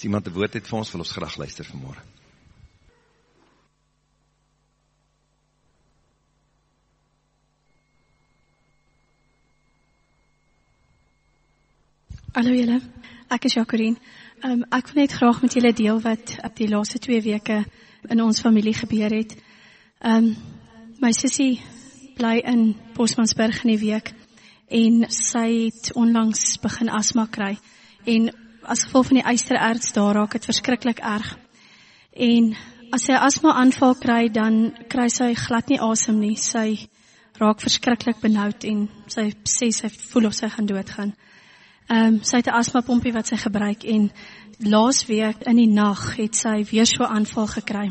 As iemand 'n woord het vir ons, wil ons graag luister vanmôre. Hallo julle, ek is Jacqueline. Um, ek wil net graag met julle deel wat op die laaste twee weke in ons familie gebeur het. Um, my sussie bly in Bosmansberg in die week en sy het onlangs begin asma kry. En as gevolg van die eystererts daar raak dit verskriklik erg. En as sy asma aanval kry, dan kry sy glad nie asem nie. Sy raak verskriklik benoud en sy sê sy voel of sy gaan doodgaan. Ehm um, sy het 'n asmapompie wat sy gebruik en laasweek in die nag het sy weer so aanval gekry.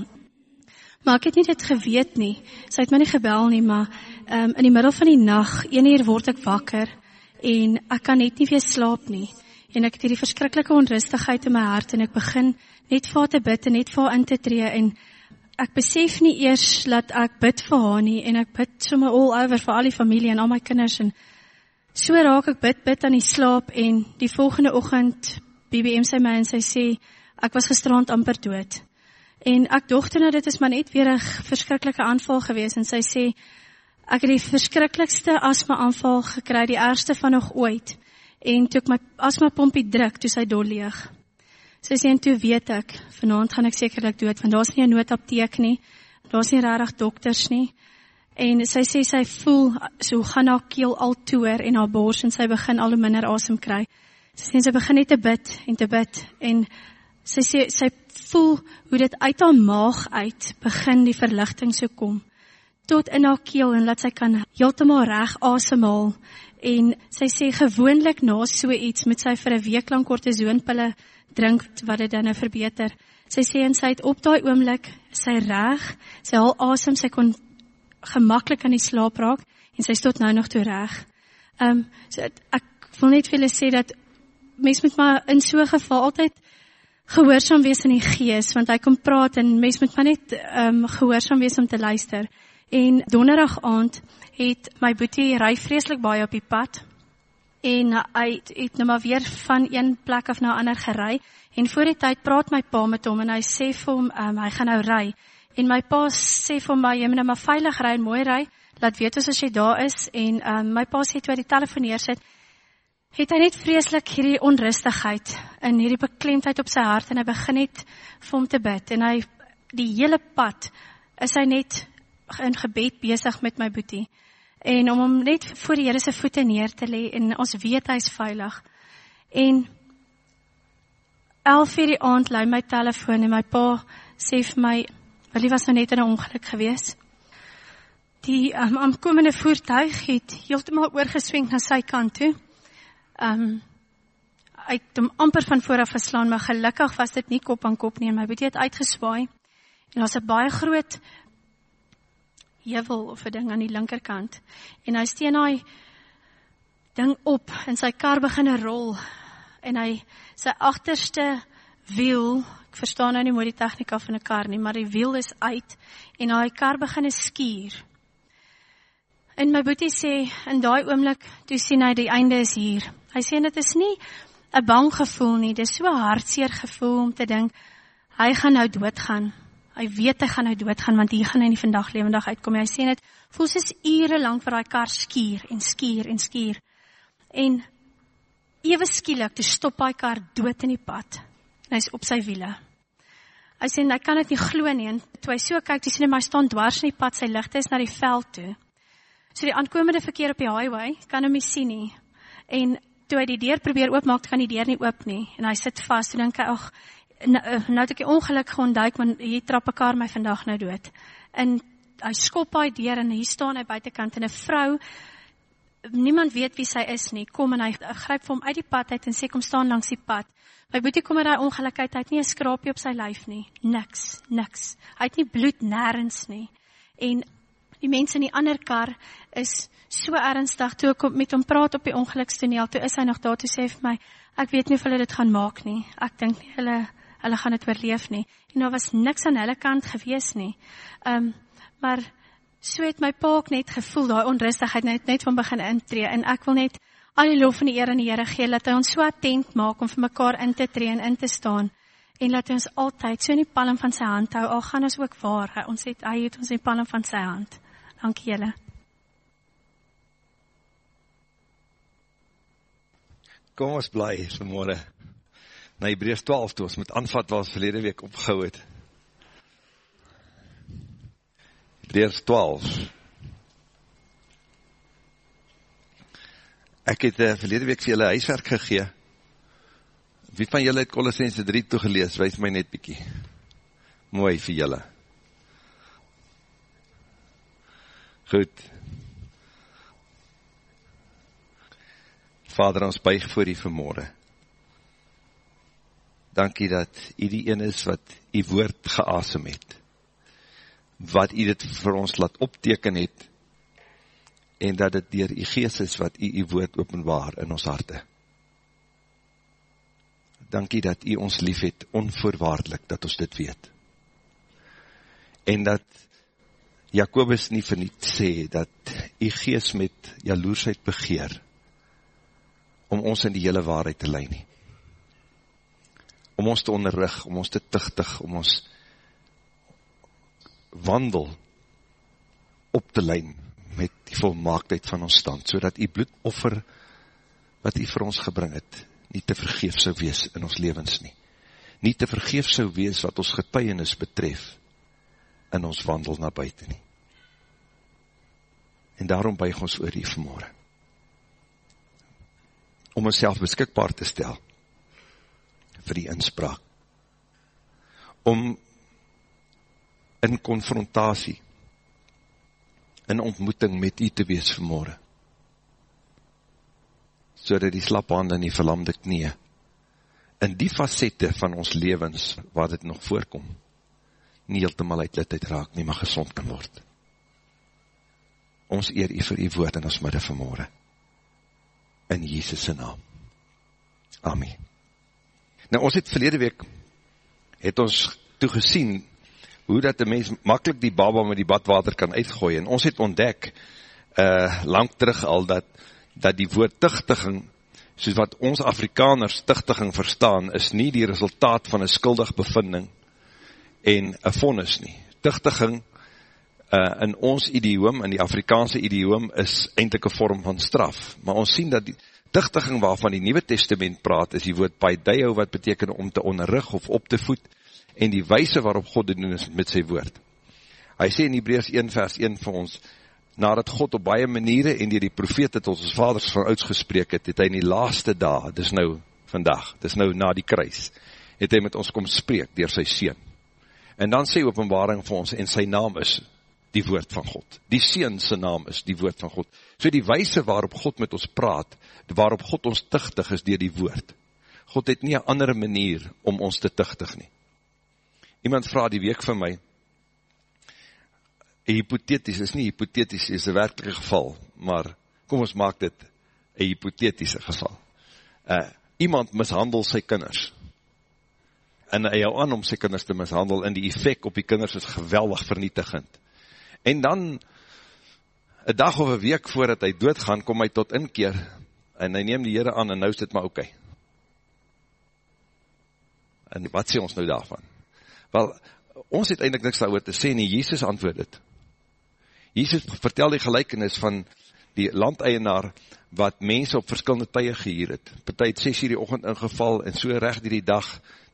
Maar ek het nie dit geweet nie. Sy het my nie gebel nie, maar ehm um, in die middel van die nag, 1 uur word ek wakker en ek kan net nie weer slaap nie. En ek het hierdie verskriklike onrustigheid in my hart en ek begin net vir haar te bid en net vir haar in te tree en ek besef nie eers dat ek bid vir haar nie en ek bid sommer all over vir al die familie en al my kinders en So raak ek bid bid aan die slaap en die volgende oggend BBM sy my en sy sê ek was gisterand amper dood. En ek dogter nou dit is maar net weer 'n verskriklike aanval gewees en sy sê ek het die verskriklikste asma aanval gekry, die ergste van nog ooit. En toe ek my asma pompie druk, toe sy dol leeg. Sy sê en toe weet ek, vanaand gaan ek sekerlik dood want daar's nie 'n noodapteek nie. Daar's nie regtig dokters nie. En sy sê sy voel so gaan haar keel al toer en haar bors en sy begin al hoe minder asem kry. Sy sê sy begin net te bid en te bid en sy sê sy voel hoe dit uit haar maag uit begin die verligting so kom tot in haar keel en laat sy kan heeltemal reg asemhaal en sy sê gewoonlik na so iets moet sy vir 'n week lank kortisonpille drink wat dit dan nou verbeter. Sy sê en sy het op daai oomblik sy reg, sy haal asem, sy kon gemaklik aan die slaap raak en sy stot nou nog toe reg. Ehm um, so ek wil net vir julle sê dat mens moet maar in so 'n geval altyd gehoorsaam wees in die gees want hy kom praat en mens moet maar net ehm um, gehoorsaam wees om te luister. En donderdag aand het my boetie ry vreeslik baie op die pad en hy het nou maar weer van een plek af na 'n ander gery. En voor die tyd praat my pa met hom en hy sê vir hom um, hy gaan nou ry. En my pa sê vir my, jy moet nou maar veilig ry en mooi ry. Laat weet ons as jy daar is. En um, my pa sê toe hy die telefoon neersit, het hy net vreeslik hierdie onrustigheid en hierdie beklemdheid op sy hart en hy begin net vir hom te bid. En hy die hele pad is hy net in gebed besig met my boetie. En om hom net voor die Here se voete neer te lê en ons weet hy's veilig. En 11:00 die aand lui my telefoon en my pa sê vir my Willie was nou net in 'n ongeluk gewees. Die um, aankomende voertuig het heeltemal oorgeswenk na sy kant toe. Um hy het hom amper van voor af geslaan, maar gelukkig was dit nie kop aan kop nie en my boetie het uitgeswaai. En daar's 'n baie groot heuwel of 'n ding aan die linkerkant. En hy steen daai ding op en sy kar begin rol en hy sy agterste wiel Ek verstaan nou nie mooi die tegnika van 'n kar nie, maar die wiel is uit en daai kar begin skuur. En my boetie sê in daai oomblik toe sien hy die einde is hier. Hy sê dit is nie 'n bang gevoel nie, dis so hartseer gevoel om te dink hy gaan nou doodgaan. Hy weet hy gaan nou doodgaan want hier gaan hy nie vandag lewendig uitkom nie. Hy sê dit voel soos ure lank vir daai kar skuur en skuur en skuur. En ewe skielik toe stop daai kar dood in die pad en hy's op sy wiele. Hy sê hy kan dit nie glo nie en toe hy so kyk, dis net maar staan dwars in die pad, sy ligte is na die veld toe. So die aankomende verkeer op die highway kan hom nie sien nie. En toe hy die deur probeer oopmaak, kan die deur nie oop nie en hy sit vas en dink hy ag nou, nou het ek 'n ongeluk geontduik, maar hier trap 'n kar my vandag nou dood. En hy skop daai deur en hier staan hy buitekant en 'n vrou niemand weet wie sy is nie. Kom en hy gryp vir hom uit die pad uit en sê kom staan langs die pad. My boetie kom met daai ongelukheid, hy het nie 'n skrapie op sy lyf nie. Niks, niks. Hy het nie bloed nêrens nie. En die mense in die ander kar is so ernstig toe ek met hom praat op die ongelukstoneel. Toe is hy nog daar toe sê vir my, ek weet nie of hulle dit gaan maak nie. Ek dink nie hulle hulle gaan dit oorleef nie. En daar was niks aan hulle kant gewees nie. Um, maar so het my pa net gevoel daai onrustigheid net net van begin intree en ek wil net al die lof en die eer aan die Here gee dat hy ons so attent maak om vir mekaar in te tree en in te staan En laat ons altyd so in die palm van sy hand hou, al gaan ons ook waar, hy, ons het, hy het ons in die palm van sy hand. Dankie julle. Kom ons bly vanmorgen na Hebreus 12 toe ons met aanvat waar ons verlede week opgehou het. Hebreus 12 Ek het uh, verlede week vir julle huiswerk gegee. Wie van julle het Colossense 3 toegelees? Wees my net bykie. Mooi vir julle. Goed. Vader, ons buig voor die vanmorgen. Dankie dat u die een is wat die woord geasem het. Wat u dit vir ons laat opteken het en dat het dier die geest is wat u die woord openbaar in ons harte. Dankie dat u ons lief het, onvoorwaardelik, dat ons dit weet. En dat Jacobus nie verniet sê, dat u geest met jaloersheid begeer, om ons in die hele waarheid te leid nie. Om ons te onderrug, om ons te tuchtig, om ons wandel op te leid met die volmaaktheid van ons stand, so dat die bloedoffer wat die vir ons gebring het, nie te vergeef sou wees in ons levens nie. Nie te vergeef sou wees wat ons getuienis betref in ons wandel na buiten nie. En daarom buig ons oor die vanmorgen. Om ons beskikbaar te stel vir die inspraak. Om in confrontatie in ontmoeting met u te wees vanmorgen. So dat die slaphande en die verlamde knie in die facette van ons levens waar dit nog voorkom, nie heeltemaal uit lid uitraak nie, maar gezond kan word. Ons eer u vir u woord in ons midde vanmorgen. In Jesus' naam. Amen. Nou ons het verlede week, het ons toegesien, hoe dat die mens makkelijk die baba met die badwater kan uitgooi, en ons het ontdek, uh, lang terug al, dat, dat die woord tichtiging, soos wat ons Afrikaners tichtiging verstaan, is nie die resultaat van een skuldig bevinding, en een vonnis nie. Tichtiging, uh, in ons idioom, in die Afrikaanse idioom, is eindelijk een vorm van straf, maar ons sien dat die tichtiging waarvan die Nieuwe Testament praat, is die woord paideo, wat beteken om te onderrug of op te voed, en die wijse waarop God dit doen is met sy woord. Hy sê in Hebreus 1 vers 1 vir ons, nadat God op baie maniere en die die profeet het ons vaders van ouds gesprek het, het hy in die laaste dag, dis nou vandag, dis nou na die kruis, het hy met ons kom spreek dier sy Seen. En dan sê openbaring vir ons, en sy naam is die woord van God. Die Seen sy naam is die woord van God. So die wijse waarop God met ons praat, waarop God ons tichtig is dier die woord. God het nie een andere manier om ons te tichtig nie. Iemand vraag die week van my, hypothetisch is nie hypothetisch, is een werkelike geval, maar kom ons maak dit een hypothetische geval. Uh, iemand mishandel sy kinders, en hy hou aan om sy kinders te mishandel, en die effect op die kinders is geweldig vernietigend. En dan, een dag of een week voordat hy doodgaan, kom hy tot inkeer, en hy neem die heren aan, en nou is dit maar oké. Okay. En wat sê ons nou daarvan? Wel, ons het eindelijk niks daar te sê nie, Jezus antwoord het. Jezus vertel die gelijkenis van die landeienaar wat mense op verskillende tye gehier het. Partij het 6 uur die ochend ingeval en so recht die dag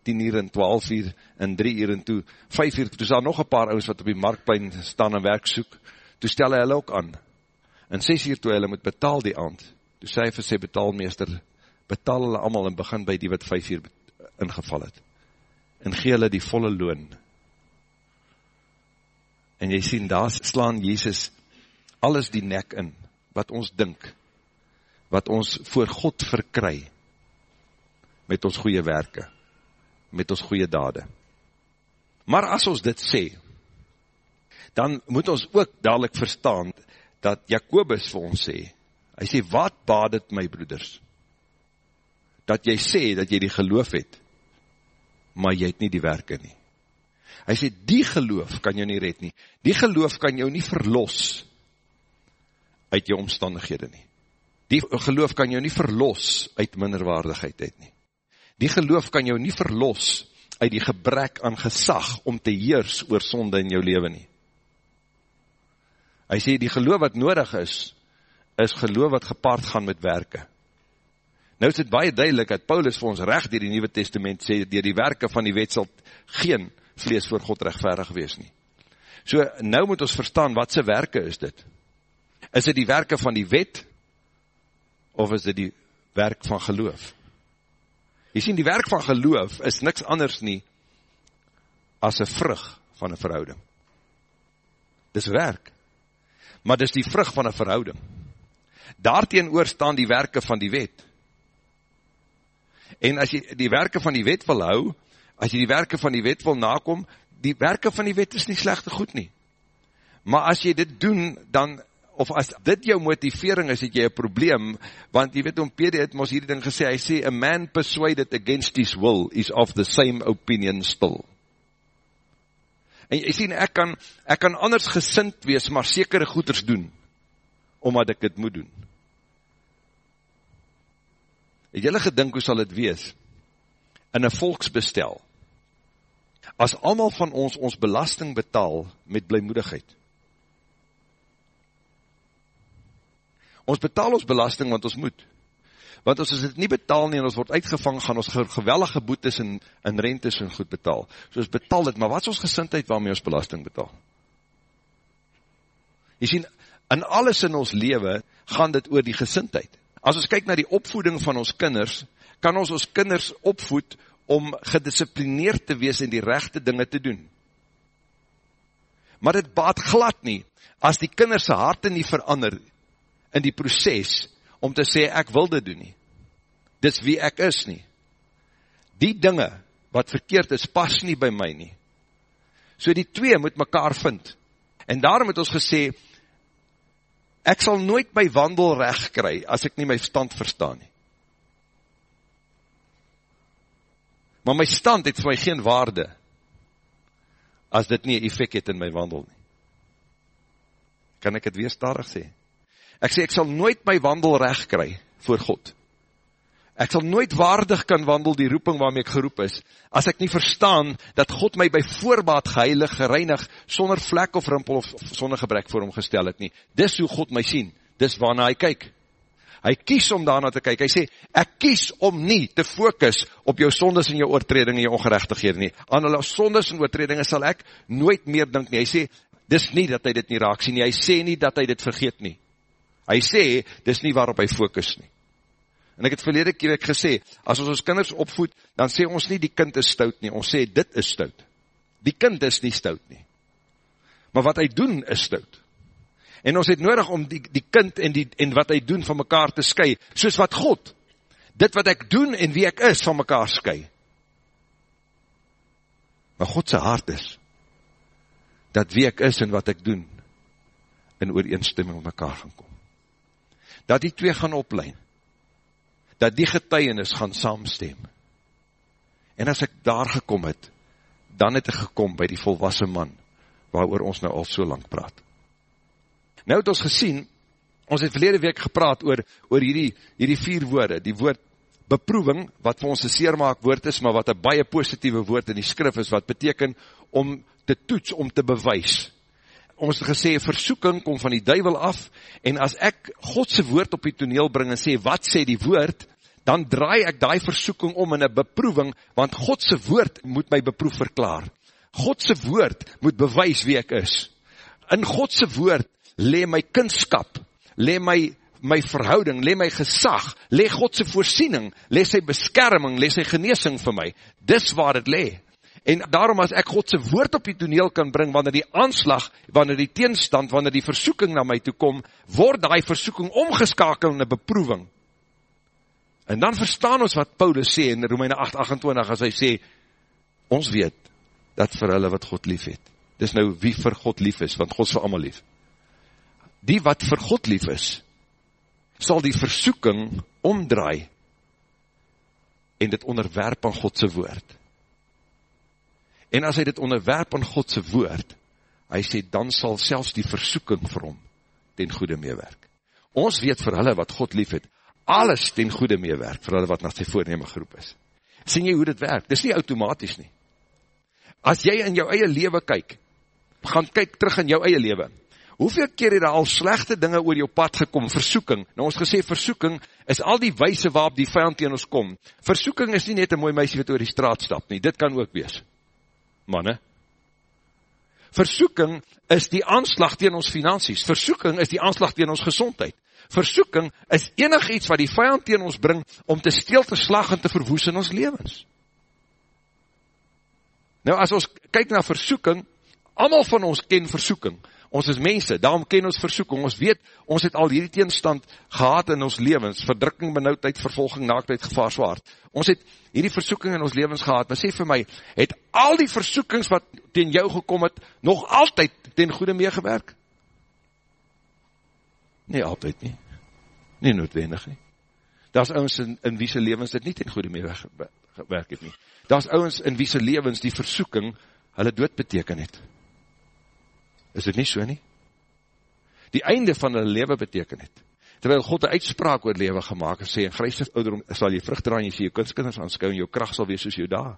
10 uur en 12 uur en 3 uur en toe 5 uur. Toe sal nog een paar ouds wat op die marktplein staan en werk soek. Toe stel hy hulle ook aan. En 6 uur toe hulle moet betaal die aand. Toe sê hy vir sy betaalmeester, betaal hulle allemaal en begin by die wat 5 uur ingeval het en gee hulle die volle loon. En jy sien, daar slaan Jezus alles die nek in, wat ons dink, wat ons voor God verkry, met ons goeie werke, met ons goeie dade. Maar as ons dit sê, dan moet ons ook dadelijk verstaan, dat Jacobus vir ons sê, hy sê, wat baad het my broeders? Dat jy sê, dat jy die geloof het, maar jy het nie die werke nie. Hy sê, die geloof kan jou nie red nie. Die geloof kan jou nie verlos uit jou omstandighede nie. Die geloof kan jou nie verlos uit minderwaardigheid uit nie. Die geloof kan jou nie verlos uit die gebrek aan gesag om te heers oor sonde in jou leven nie. Hy sê, die geloof wat nodig is, is geloof wat gepaard gaan met werke. Nou is het baie duidelik dat Paulus vir ons recht dier die Nieuwe Testament sê, dier die werke van die wet sal geen vlees voor God rechtverig wees nie. So, nou moet ons verstaan, wat sy werke is dit? Is dit die werke van die wet, of is dit die werk van geloof? Jy sien, die werk van geloof is niks anders nie, as een vrug van een verhouding. Dis werk, maar dis die vrug van een verhouding. Daarteen staan die werke van die wet. En as jy die werke van die wet wil hou, as jy die werke van die wet wil nakom, die werke van die wet is nie slechte goed nie. Maar as jy dit doen, dan, of as dit jou motivering is, het jy een probleem, want jy weet om Pede het ons hierdie ding gesê, hy sê, a man persuaded against his will is of the same opinion still. En jy sien, ek kan, ek kan anders gesind wees, maar sekere goeders doen, omdat ek het moet doen. Het jylle gedink hoe sal het wees in een volksbestel as allemaal van ons ons belasting betaal met blijmoedigheid? Ons betaal ons belasting want ons moet. Want as ons dit nie betaal nie en ons word uitgevang, gaan ons gewellige boetes en, en rentes en goed betaal. So ons betaal dit, maar wat is ons gesintheid waarmee ons belasting betaal? Jy sien, in alles in ons leven gaan dit oor die gesintheid. As ons kyk na die opvoeding van ons kinders, kan ons ons kinders opvoed om gedisciplineerd te wees en die rechte dinge te doen. Maar dit baat glad nie, as die kinderse harte nie verander in die proces, om te sê, ek wil dit doen nie. Dis wie ek is nie. Die dinge, wat verkeerd is, pas nie by my nie. So die twee moet mekaar vind. En daarom het ons gesê, ek sal nooit my wandel recht kry, as ek nie my stand verstaan nie. Maar my stand het vir my geen waarde, as dit nie effect het in my wandel nie. Kan ek het weerstarig sê? Ek sê, ek sal nooit my wandel recht kry, voor God. Ek sal nooit waardig kan wandel die roeping waarmee ek geroep is, as ek nie verstaan dat God my by voorbaat geheilig, gereinig, sonder vlek of rimpel of sonder gebrek voor hom gestel het nie. Dis hoe God my sien, dis waarna hy kyk. Hy kies om daarna te kyk, hy sê, ek kies om nie te focus op jou sondes en jou oortreding en jou ongerechtigheid nie. Aan hulle sondes en oortreding sal ek nooit meer dink nie. Hy sê, dis nie dat hy dit nie raak sien nie, hy sê nie dat hy dit vergeet nie. Hy sê, dis nie waarop hy focus nie. En ek het verlede keer ek gesê, as ons ons kinders opvoed, dan sê ons nie die kind is stout nie, ons sê dit is stout. Die kind is nie stout nie. Maar wat hy doen is stout. En ons het nodig om die, die kind en, die, en wat hy doen van mekaar te sky, soos wat God, dit wat ek doen en wie ek is van mekaar sky. Maar Godse hart is, dat wie ek is en wat ek doen, in ooreenstemming met mekaar gaan kom. Dat die twee gaan oplein dat die getuienis gaan saamstem. En as ek daar gekom het, dan het ek gekom by die volwassen man, waar ons nou al so lang praat. Nou het ons gesien, ons het verlede week gepraat oor, oor hierdie, hierdie vier woorde, die woord beproeving, wat vir ons een seermaak woord is, maar wat een baie positieve woord in die skrif is, wat beteken om te toets, om te bewys. Ons gesê, versoeking kom van die duivel af, en as ek Godse woord op die toneel bring en sê, wat sê die woord, dan draai ek die versoeking om in een beproeving, want Godse woord moet my beproef verklaar. Godse woord moet bewys wie ek is. In Godse woord le my kunskap, le my, my verhouding, le my gesag, le Godse voorsiening, le sy beskerming, le sy geneesing vir my. Dis waar het le. En daarom as ek Godse woord op die toneel kan bring, wanneer die aanslag, wanneer die teenstand, wanneer die versoeking na my toe kom, word die versoeking omgeskakel in een beproeving. En dan verstaan ons wat Paulus sê in Romeine 8, 28, as hy sê, ons weet, dat vir hulle wat God lief het, dis nou wie vir God lief is, want God is vir allemaal lief. Die wat vir God lief is, sal die versoeking omdraai, en dit onderwerp aan Godse woord. En as hy dit onderwerp aan Godse woord, hy sê, dan sal selfs die versoeking vir hom ten goede meewerk. Ons weet vir hulle wat God lief het, alles ten goede meewerk, vir hulle wat na sy voorneme geroep is. Sien jy hoe dit werk? Dit is nie automatisch nie. As jy in jou eie lewe kyk, gaan kyk terug in jou eie lewe. Hoeveel keer het al slegte dinge oor jou pad gekom, versoeking? Nou ons gesê, versoeking is al die wijse waarop die vijand tegen ons kom. Versoeking is nie net een mooi meisie wat oor die straat stap nie, dit kan ook wees. Manne. Versoeking is die aanslag tegen ons finansies. Versoeking is die aanslag tegen ons gezondheid. Versoeking is enig iets wat die vijand tegen ons bring om te steel te slag en te verwoes in ons levens. Nou as ons kyk na versoeking, allemaal van ons ken versoeking. Ons is mense, daarom ken ons versoeking. Ons weet, ons het al hierdie teenstand gehad in ons levens, verdrukking, benauwdheid, vervolging, naaktheid, gevaar, zwaard. Ons het hierdie versoeking in ons levens gehad, maar sê vir my, het al die versoekings wat ten jou gekom het, nog altyd ten goede meegewerk? Nee, altyd nie. Nie noodwendig nie. Daar is ouwens in, in wie se levens dit nie ten goede mee gewerk het nie. Daar is ouwens in wie se levens die versoeking hulle dood beteken het. Is dit nie so nie? Die einde van hulle leven beteken het. Terwyl God een uitspraak oor leven gemaakt en sê, in grijstig ouderom sal jy vrucht draan, jy sê jy kunskinders aanskou en jou kracht sal wees soos jou daar.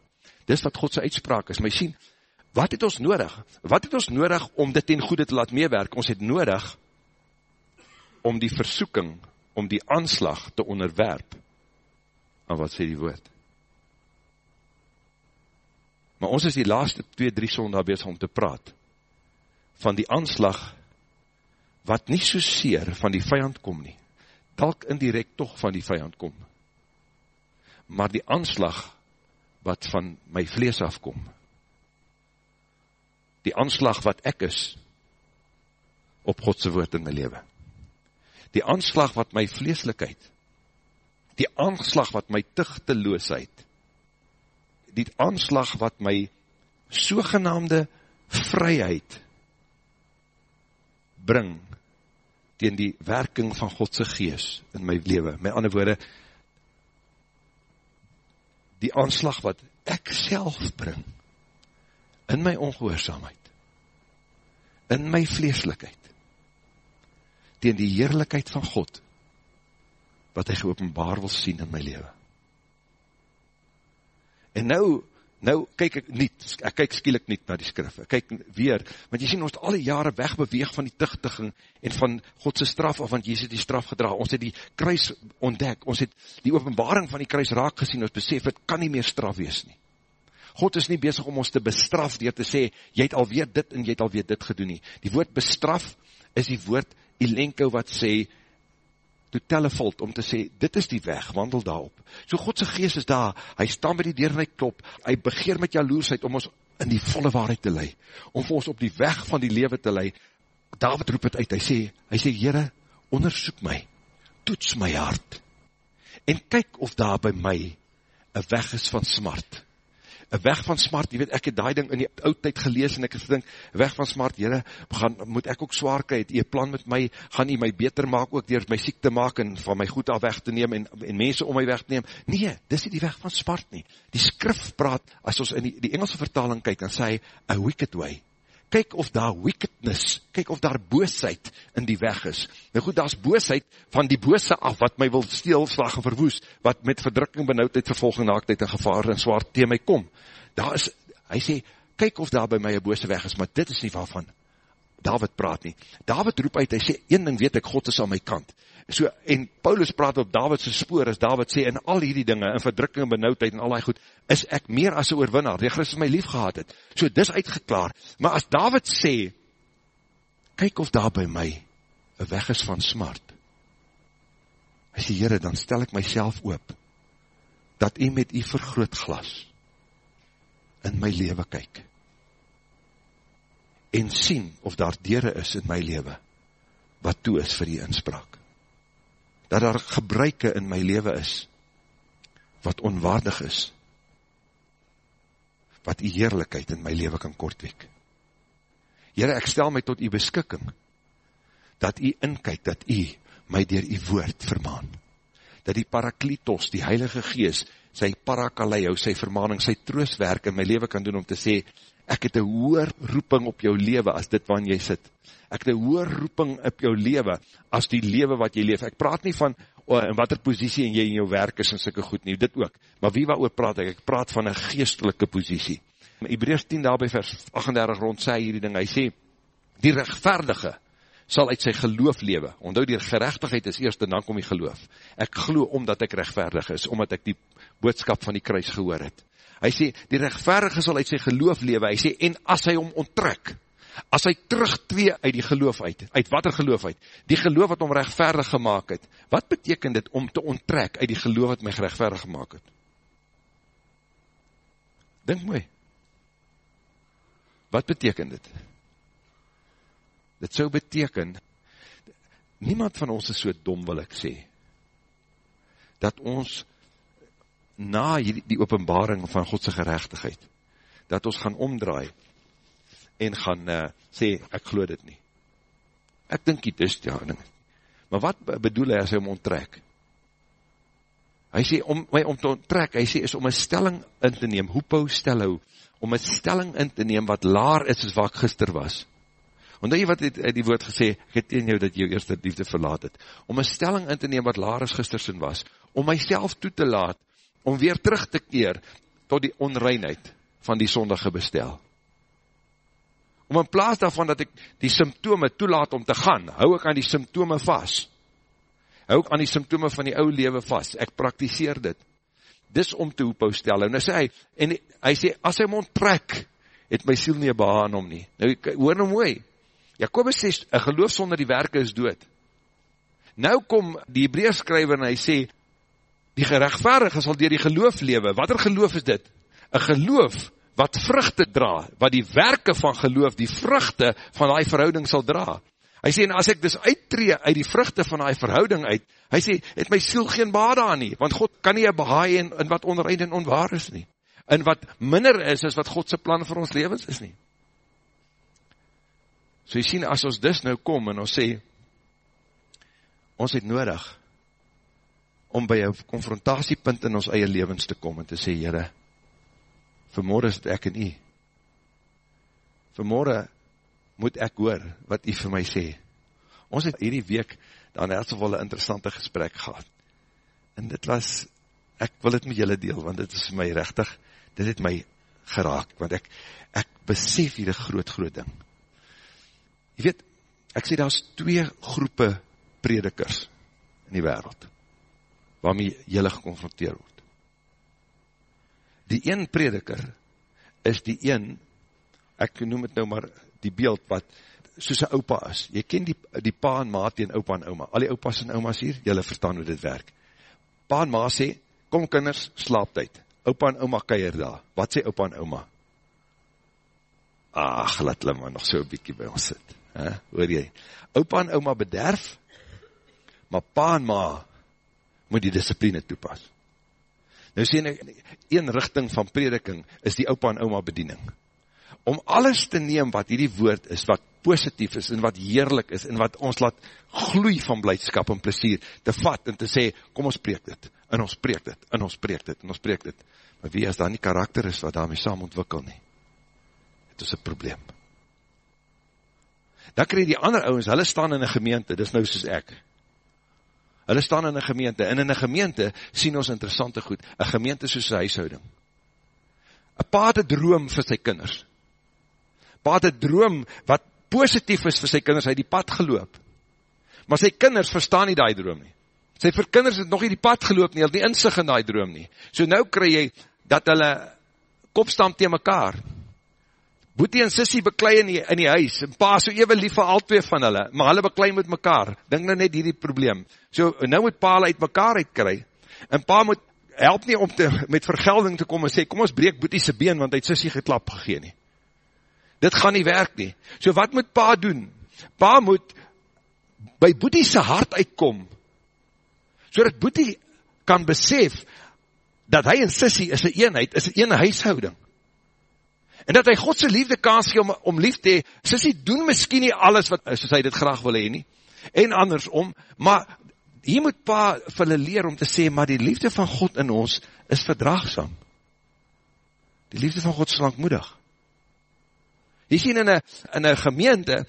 Dis wat God sy uitspraak is. Maar jy sien, wat het ons nodig? Wat het ons nodig om dit ten goede te laat meewerk? Ons het nodig om die versoeking, om die aanslag te onderwerp, aan wat sê die woord. Maar ons is die laaste 2-3 sondag bezig om te praat, van die aanslag, wat nie so seer van die vijand kom nie, talk indirect toch van die vijand kom, maar die aanslag, wat van my vlees afkom, die aanslag wat ek is, op Godse woord in my leven die aanslag wat my vleeslikheid, die aanslag wat my tigteloosheid, die aanslag wat my sogenaamde vryheid bring teen die werking van Godse gees in my leven. My ander woorde, die aanslag wat ek self bring in my ongehoorzaamheid, in my vleeslikheid, teen die heerlijkheid van God, wat hy geopenbaar wil sien in my leven. En nou, nou kyk ek niet, ek kyk skielik niet na die skrif, ek kyk weer, want jy sien ons alle jare wegbeweeg van die tuchtiging en van Godse straf, of want jy het die straf gedra, ons het die kruis ontdek, ons het die openbaring van die kruis raak gesien, ons besef, het kan nie meer straf wees nie. God is nie bezig om ons te bestraf, dier te sê, jy het alweer dit en jy het alweer dit gedoen nie. Die woord bestraf is die woord Elenko wat sê, to telefold, om te sê, dit is die weg, wandel daarop. So Godse geest is daar, hy staan by die deur en hy klop, hy begeer met jaloersheid om ons in die volle waarheid te lei, om vir ons op die weg van die lewe te lei. David roep het uit, hy sê, hy sê, Heere, onderzoek my, toets my hart, en kyk of daar by my een weg is van smart, weg van smart, jy weet, ek het die ding in die oudtijd gelees, en ek het gedink, weg van smart, jyre, gaan, moet ek ook zwaar kijk, jy plan met my, gaan jy my beter maak, ook door my siek te maak, en van my goed al weg te neem, en, en mense om my weg te neem, nee, dis nie die weg van smart nie, die skrif praat, as ons in die, die Engelse vertaling kyk, dan sê hy, a wicked way, kyk of daar wickedness, kyk of daar boosheid in die weg is. Nou goed, daar is boosheid van die boose af, wat my wil steel, slag en verwoes, wat met verdrukking, benauwdheid, vervolging, naaktheid en gevaar en zwaar tegen my kom. Daar is, hy sê, kyk of daar by my een bose weg is, maar dit is nie waarvan David praat nie. David roep uit, hy sê, een ding weet ek, God is aan my kant. So, en Paulus praat op Davidse spoor, as David sê, in al hierdie dinge, in verdrukking en benauwdheid en al die goed, is ek meer as een oorwinnaar, die Christus my lief gehad het. So, dis uitgeklaar. Maar as David sê, kyk of daar by my een weg is van smart, hy sê, Heere, dan stel ek myself oop, dat u met u vergroot glas in my leven kyk en sien of daar dere is in my leven, wat toe is vir die inspraak. Dat daar gebruike in my leven is, wat onwaardig is, wat die heerlijkheid in my leven kan kortwek. Heren, ek stel my tot die beskikking, dat u inkyk, dat u my dier die woord vermaan, dat die parakletos, die heilige gees, sy parakaleo, sy vermaning, sy trooswerk in my leven kan doen om te sê, ek het een hoer roeping op jou leven as dit waar jy sit. Ek het een hoer roeping op jou leven as die leven wat jy leef. Ek praat nie van oh, in wat er posiesie en jy in jou werk is en sikke goed nie, dit ook. Maar wie wat oor praat ek? Ek praat van een geestelike posiesie. Hebreus 10 daarby vers 38 rond sê hierdie ding, hy sê, die rechtvaardige sal uit sy geloof lewe. Onthou die gerechtigheid is eerst en dan kom die geloof. Ek glo omdat ek rechtvaardig is, omdat ek die boodskap van die kruis gehoor het. Hy sê, die rechtvaardige sal uit sy geloof lewe. Hy sê, en as hy om onttrek, as hy terugtwee uit die geloof uit, uit wat er geloof uit, die geloof wat om rechtvaardig gemaakt het, wat beteken dit om te onttrek uit die geloof wat my rechtvaardig gemaakt het? Dink mooi. Wat beteken dit? Dit sou beteken, niemand van ons is so dom wil ek sê, dat ons na die, die openbaring van Godse gerechtigheid, dat ons gaan omdraai en gaan uh, sê, ek glo dit nie. Ek dink die dis, ja, ding. maar wat bedoel hy as hy om onttrek? Hy sê, om my om te onttrek, hy sê, is om een stelling in te neem, hoepou stel hou, om een stelling in te neem wat laar is as wat gister was. Omdat jy wat het die woord gesê, ek het teen jou dat jy jou eerste liefde verlaat het, om een stelling in te neem wat laar as gistersin was, om myself toe te laat, om weer terug te keer tot die onreinheid van die sondige bestel. Om in plaas daarvan dat ek die symptome toelaat om te gaan, hou ek aan die symptome vast. Hou ek aan die symptome van die ou lewe vast. Ek praktiseer dit. Dis om te hoephou stel. En hy sê, en hy sê, as hy mond trek, het my siel nie behaan om nie. Nou, hoor nou mooi, Jacobus sê, een geloof sonder die werke is dood. Nou kom die Hebreus skryver en hy sê, die gerechtvaardige sal dier die geloof lewe. Wat er geloof is dit? Een geloof wat vruchte dra, wat die werke van geloof, die vruchte van die verhouding sal dra. Hy sê, en as ek dus uittree uit die vruchte van die verhouding uit, hy sê, het my siel geen bade aan nie, want God kan nie behaai in, in wat onderheid en onwaar is nie. En wat minder is, is wat Godse plan vir ons levens is nie. So jy sien, as ons dis nou kom en ons sê, ons het nodig om by een confrontatiepunt in ons eie levens te kom en te sê, Heere, vanmorgen is het ek en jy. Vanmorgen moet ek hoor wat jy vir my sê. Ons het hierdie week dan in geval een interessante gesprek gehad. En dit was, ek wil het met julle deel, want dit is my rechtig, dit het my geraak, want ek, ek besef hierdie groot, groot ding. Jy weet, ek sê daar is twee groepe predikers in die wereld, waarmee jylle geconfronteer word. Die een prediker is die een, ek noem het nou maar die beeld wat soos een opa is. Jy ken die, die pa en ma tegen opa en oma. Al die opas en omas hier, jylle verstaan hoe dit werk. Pa en ma sê, kom kinders, slaaptijd. Opa en oma keier daar. Wat sê opa en oma? Ach, laat hulle maar nog so bykie by ons sit. He, hoor jy, opa en oma bederf, maar pa en ma moet die discipline toepas. Nou sê ek, een richting van prediking is die opa en oma bediening. Om alles te neem wat hierdie woord is, wat positief is en wat heerlik is en wat ons laat gloei van blijdskap en plesier, te vat en te sê, kom ons preek dit, en ons preek dit, en ons preek dit, en ons preek dit. Maar wie as daar nie karakter is wat daarmee saam ontwikkel nie, het is een probleem dan krijg die ander ouwens, hulle staan in een gemeente, dis nou soos ek. Hulle staan in een gemeente, en in een gemeente sien ons interessante goed, een gemeente soos een huishouding. Een pa het een droom vir sy kinders. Pa het een droom wat positief is vir sy kinders, hy die pad geloop. Maar sy kinders verstaan nie die droom nie. Sy vir kinders het nog nie die pad geloop nie, hy het nie inzicht in die droom nie. So nou krijg jy, dat hulle kopstam tegen mekaar, Boetie en sissie beklei in die, in die huis, en pa so ewe lief vir al twee van hulle, maar hulle beklei met mekaar, dink nou net hierdie probleem. So, nou moet pa hulle uit mekaar uitkry, en pa moet help nie om te, met vergelding te kom en sê, kom ons breek Boetie sy been, want hy het sissie geklap gegeen nie. Dit gaan nie werk nie. So wat moet pa doen? Pa moet by Boetie sy hart uitkom, so dat Boetie kan besef, dat hy en sissie is een eenheid, is een huishouding en dat hy Godse liefde kans gee om, om lief te hee, sissie doen miskien nie alles wat, soos hy dit graag wil hee nie, en andersom, maar hier moet pa vir hulle leer om te sê, maar die liefde van God in ons is verdraagsam. Die liefde van God is langmoedig. Jy sien in een, in een gemeente,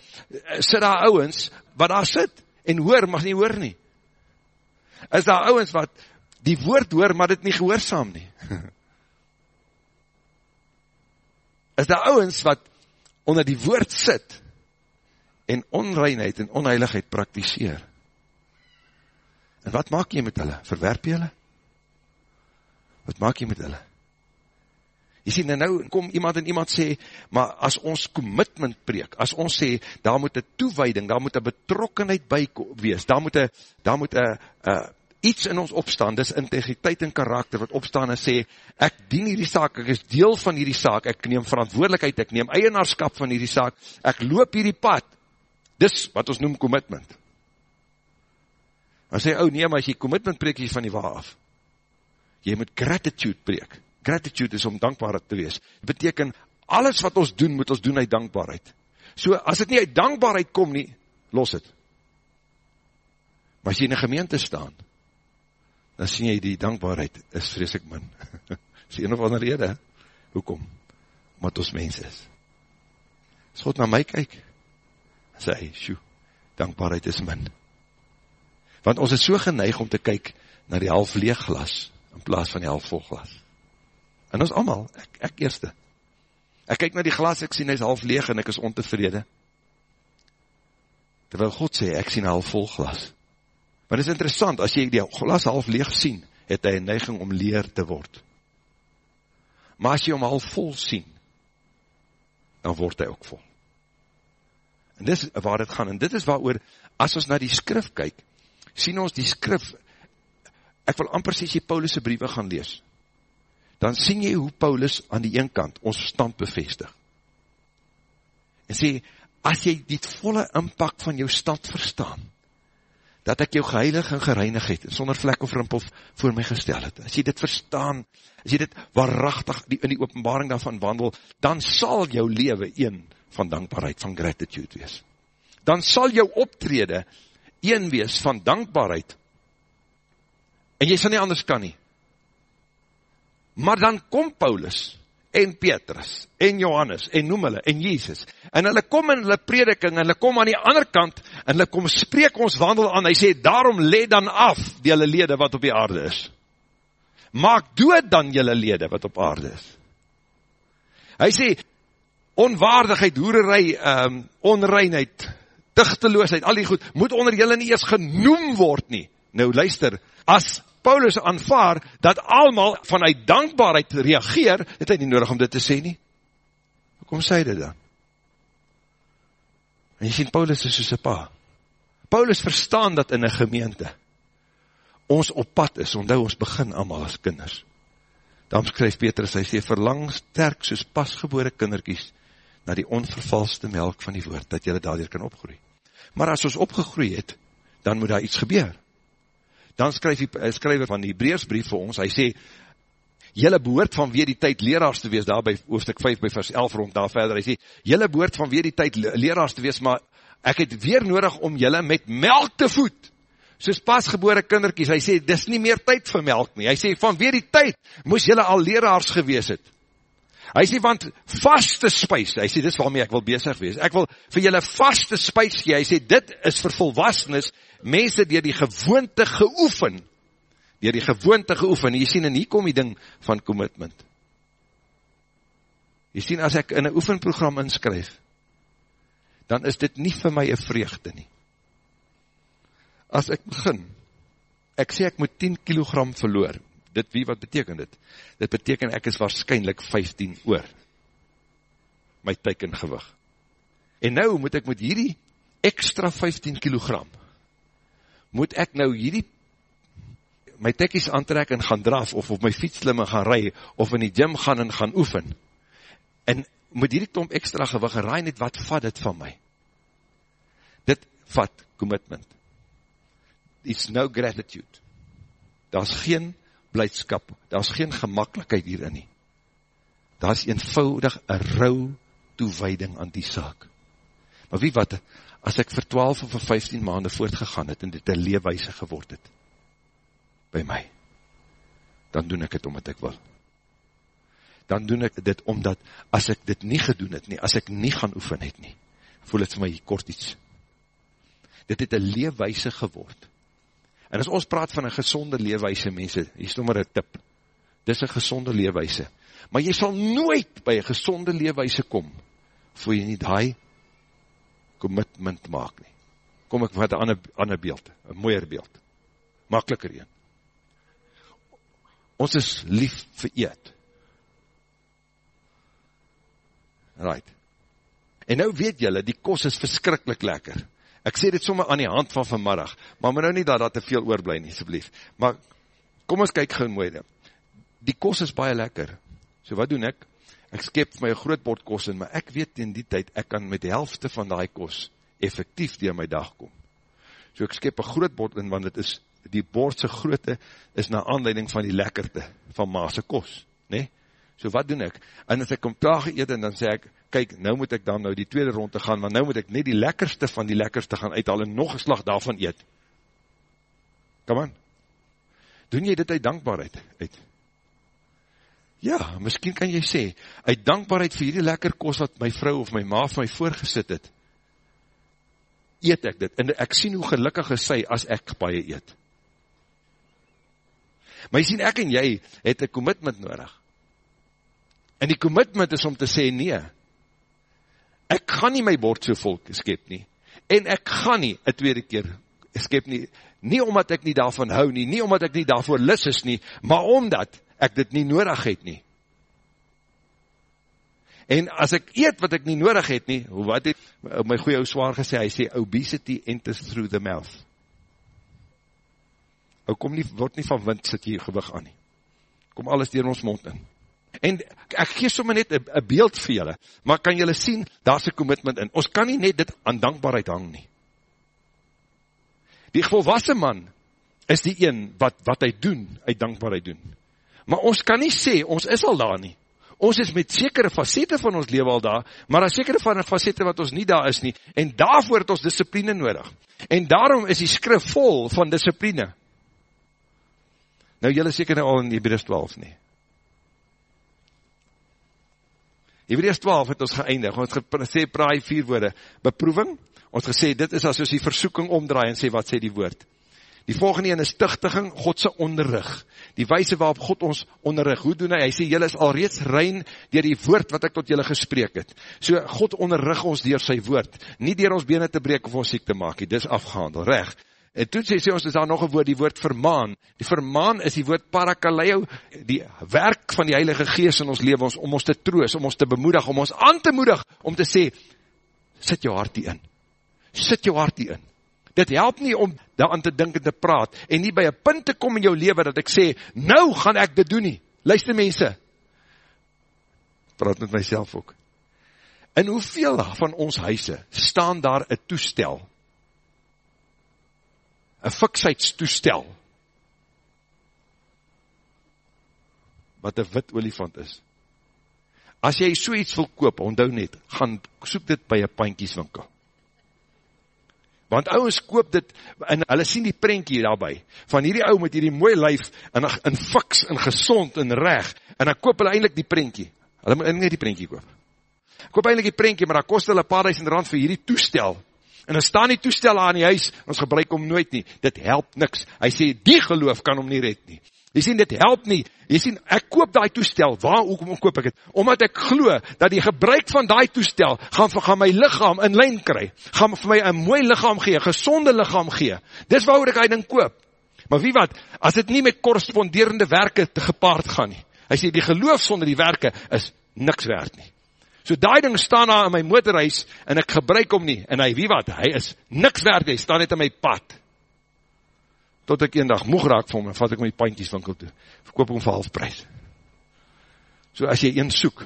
sit daar ouwens, wat daar sit, en hoor, mag nie hoor nie. Is daar ouwens wat die woord hoor, maar dit nie gehoorzaam nie. is daar ouwens wat onder die woord sit, en onreinheid en onheiligheid praktiseer. En wat maak jy met hulle? Verwerp jy hulle? Wat maak jy met hulle? Jy sien, en nou kom iemand en iemand sê, maar as ons commitment preek, as ons sê, daar moet een toewijding, daar moet een betrokkenheid by wees, daar moet, een, daar moet een, een, iets in ons opstaan, dis integriteit en karakter, wat opstaan en sê, ek dien hierdie saak, ek is deel van hierdie saak, ek neem verantwoordelikheid, ek neem eienaarskap van hierdie saak, ek loop hierdie pad, dis wat ons noem commitment. Dan sê, ou nee, maar as jy commitment preek, jy van die waar af. Jy moet gratitude preek. Gratitude is om dankbaarheid te wees. Het beteken, alles wat ons doen, moet ons doen uit dankbaarheid. So, as het nie uit dankbaarheid kom nie, los het. Maar as jy in een gemeente staan, dan sien jy die dankbaarheid is vreselik min. is een of ander rede, hoekom? Omdat ons mens is. As God na my kyk, sê hy, sjoe, dankbaarheid is min. Want ons is so geneig om te kyk na die half leeg glas, in plaas van die half vol glas. En ons allemaal, ek, ek eerste. Ek kyk na die glas, ek sien hy is half leeg en ek is ontevrede. Terwyl God sê, ek sien half vol glas. Maar dit is interessant, as jy die glas half leeg sien, het hy een neiging om leer te word. Maar as jy hom half vol sien, dan word hy ook vol. En dit is waar dit gaan, en dit is waar oor, as ons na die skrif kyk, sien ons die skrif, ek wil amper sê, as jy Paulus' briewe gaan lees, dan sien jy hoe Paulus aan die een kant ons stand bevestig. En sê, as jy die volle impact van jou stand verstaan, dat ek jou geheilig en gereinig het, sonder vlek of rimpel voor my gestel het. As jy dit verstaan, as jy dit waarachtig in die openbaring daarvan wandel, dan sal jou leven een van dankbaarheid, van gratitude wees. Dan sal jou optrede een wees van dankbaarheid, en jy sal nie anders kan nie. Maar dan kom Paulus, en Petrus, en Johannes, en noem hulle, en Jesus, en hulle kom in hulle prediking, en hulle kom aan die ander kant, en hulle kom spreek ons wandel aan, hy sê, daarom le dan af, die hulle lede wat op die aarde is. Maak dood dan julle lede wat op aarde is. Hy sê, onwaardigheid, hoererij, um, onreinheid, tichteloosheid, al die goed, moet onder julle nie eers genoem word nie. Nou luister, as Paulus aanvaar, dat almal vanuit dankbaarheid reageer, het hy nie nodig om dit te sê nie. Hoekom sê hy dit dan? En jy sien, Paulus is soos een pa. Paulus verstaan dat in een gemeente, ons op pad is, onthou ons begin allemaal as kinders. Daarom skryf Petrus, hy sê, verlang sterk soos pasgebore kinderkies, na die onvervalste melk van die woord, dat jylle daardoor kan opgroei. Maar as ons opgegroei het, dan moet daar iets gebeur dan skryf die eh, skryver van die Hebreersbrief vir ons, hy sê, jylle behoort van weer die tyd leraars te wees, daar by hoofdstuk 5 by vers 11 rond daar verder, hy sê, jylle behoort van weer die tyd leraars te wees, maar ek het weer nodig om jylle met melk te voed, soos pasgebore kinderkies, hy sê, dis nie meer tyd vir melk nie, hy sê, van weer die tyd, moes jylle al leraars gewees het, hy sê, want vaste spuis, hy sê, dis waarmee ek wil bezig wees, ek wil vir jylle vaste spuis gee, hy sê, dit is vir volwassenes, mense dier die gewoonte geoefen, dier die gewoonte geoefen, jy sien, en hier kom die ding van commitment. Jy sien, as ek in een oefenprogram inskryf, dan is dit nie vir my een vreugde nie. As ek begin, ek sê ek moet 10 kilogram verloor, dit wie, wat beteken dit? Dit beteken ek is waarschijnlijk 15 oor, my tykengewig. En nou moet ek met hierdie extra 15 kilogram, moet ek nou hierdie my tekkies aantrek en gaan draf, of op my fietslimme gaan ry, of in die gym gaan en gaan oefen, en moet hierdie klomp extra gewig raai net, wat vat dit van my? Dit vat commitment. It's no gratitude. Daar is geen blijdskap, daar is geen gemakkelijkheid hierin nie. Daar is eenvoudig een rou toewijding aan die saak. Maar wie wat, as ek vir 12 of vir 15 maanden voortgegaan het en dit een leefwijse geword het, by my, dan doen ek het omdat ek wil. Dan doen ek dit omdat, as ek dit nie gedoen het nie, as ek nie gaan oefen het nie, voel het vir my kort iets. Dit het een leefwijse geword. En as ons praat van een gezonde leefwijse, mense, hier is nog maar een tip, dit is een gezonde leefwijse. Maar jy sal nooit by een gezonde leefwijse kom, voor jy nie die commitment maak nie. Kom ek wat een ander, ander beeld, een mooier beeld. Makkeliker een. Ons is lief vir eet. Right. En nou weet julle, die kos is verskrikkelijk lekker. Ek sê dit sommer aan die hand van vanmiddag, maar maar nou nie dat dat te veel oorblij nie, sublief. Maar, kom ons kyk gauw mooi. Die kos is baie lekker. So wat doen ek? Ek skep my groot bord kos in, maar ek weet in die tyd, ek kan met die helfte van die kos effectief die my dag kom. So ek skep een groot bord in, want het is, die bordse grootte is na aanleiding van die lekkerte van maase kos. Nee? So wat doen ek? En as ek kom taag eet en dan sê ek, kyk, nou moet ek dan nou die tweede ronde gaan, want nou moet ek net die lekkerste van die lekkerste gaan uithaal en nog een slag daarvan eet. Come on. Doen jy dit uit dankbaarheid? Uit? Ja, miskien kan jy sê, uit dankbaarheid vir hierdie lekker kos wat my vrou of my ma vir my voorgesit het, eet ek dit, en ek sien hoe gelukkig is sy as ek baie eet. Maar jy sien, ek en jy het een commitment nodig. En die commitment is om te sê, nee, ek gaan nie my bord so volk skep nie, en ek gaan nie een tweede keer skep nie, nie omdat ek nie daarvan hou nie, nie omdat ek nie daarvoor lis is nie, maar omdat ek dit nie nodig het nie. En as ek eet wat ek nie nodig het nie, wat het my goeie ou zwaar gesê, hy sê, obesity enters through the mouth. Ou kom nie, word nie van wind sit hier gewig aan nie. Kom alles dier ons mond in. En ek geef sommer net een beeld vir julle, maar kan julle sien, daar is een commitment in. Ons kan nie net dit aan dankbaarheid hang nie. Die volwassen man is die een wat, wat hy doen, uit dankbaarheid doen. Maar ons kan nie sê, ons is al daar nie. Ons is met sekere facette van ons leven al daar, maar daar sekere van facette wat ons nie daar is nie, en daarvoor het ons discipline nodig. En daarom is die skrif vol van discipline. Nou, jylle seker nou al in Hebreus 12 nie. Hebreus 12 het ons geëindig, ons gesê praai vier woorde, beproeving, ons gesê, dit is as ons die versoeking omdraai en sê, wat sê die woord? Die volgende een is stichtiging, Godse onderrug, die wijse waarop God ons onderrug, hoe doen hy? Hy sê, jylle is al reeds rein dier die woord wat ek tot jylle gespreek het. So, God onderrug ons dier sy woord, nie dier ons bene te breek of ons siek te maak, dit is afgehandel, recht. En toen sê, sê ons, is daar nog een woord, die woord vermaan. Die vermaan is die woord parakaleo, die werk van die Heilige Geest in ons leven, ons, om ons te troos, om ons te bemoedig, om ons aan te moedig, om te sê, sit jou hart in. Sit jou hart in. Dit help nie om daaraan te dink en te praat, en nie by een punt te kom in jou leven, dat ek sê, nou gaan ek dit doen nie. Luister mense, praat met myself ook. In hoeveel van ons huise staan daar een toestel, een fikseidstoestel, wat een wit olifant is. As jy so iets wil koop, onthou net, gaan soek dit by een pankieswinkel. Want ouwens koop dit, en hulle sien die prentjie daarby, van hierdie ouwe met hierdie mooie lijf, en, en fiks, en gezond, en reg, en dan koop hulle eindelijk die prentjie. Hulle moet eindelijk die prentjie koop. Koop eindelijk die prentjie, maar dan kost hulle paar duisend rand vir hierdie toestel, en dan staan die toestel aan die huis, ons gebruik om nooit nie, dit help niks, hy sê, die geloof kan om nie red nie, jy sien, dit help nie, jy sien, ek koop die toestel, waar, hoekom koop ek het, omdat ek glo, dat die gebruik van die toestel, gaan, gaan my lichaam in lijn kry, gaan vir my een mooi lichaam gee, gezonde lichaam gee, dis waar ek hy ding koop, maar wie wat, as dit nie met korresponderende werke te gepaard gaan nie, hy sê, die geloof sonder die werke, is niks werd nie, So die ding staan daar in my motorhuis en ek gebruik hom nie. En hy, wie wat, hy is niks werk, hy staan net in my pad. Tot ek een dag moeg raak vir hom en vat ek my pantjies winkel toe. Verkoop hom vir halfprijs. So as jy een soek,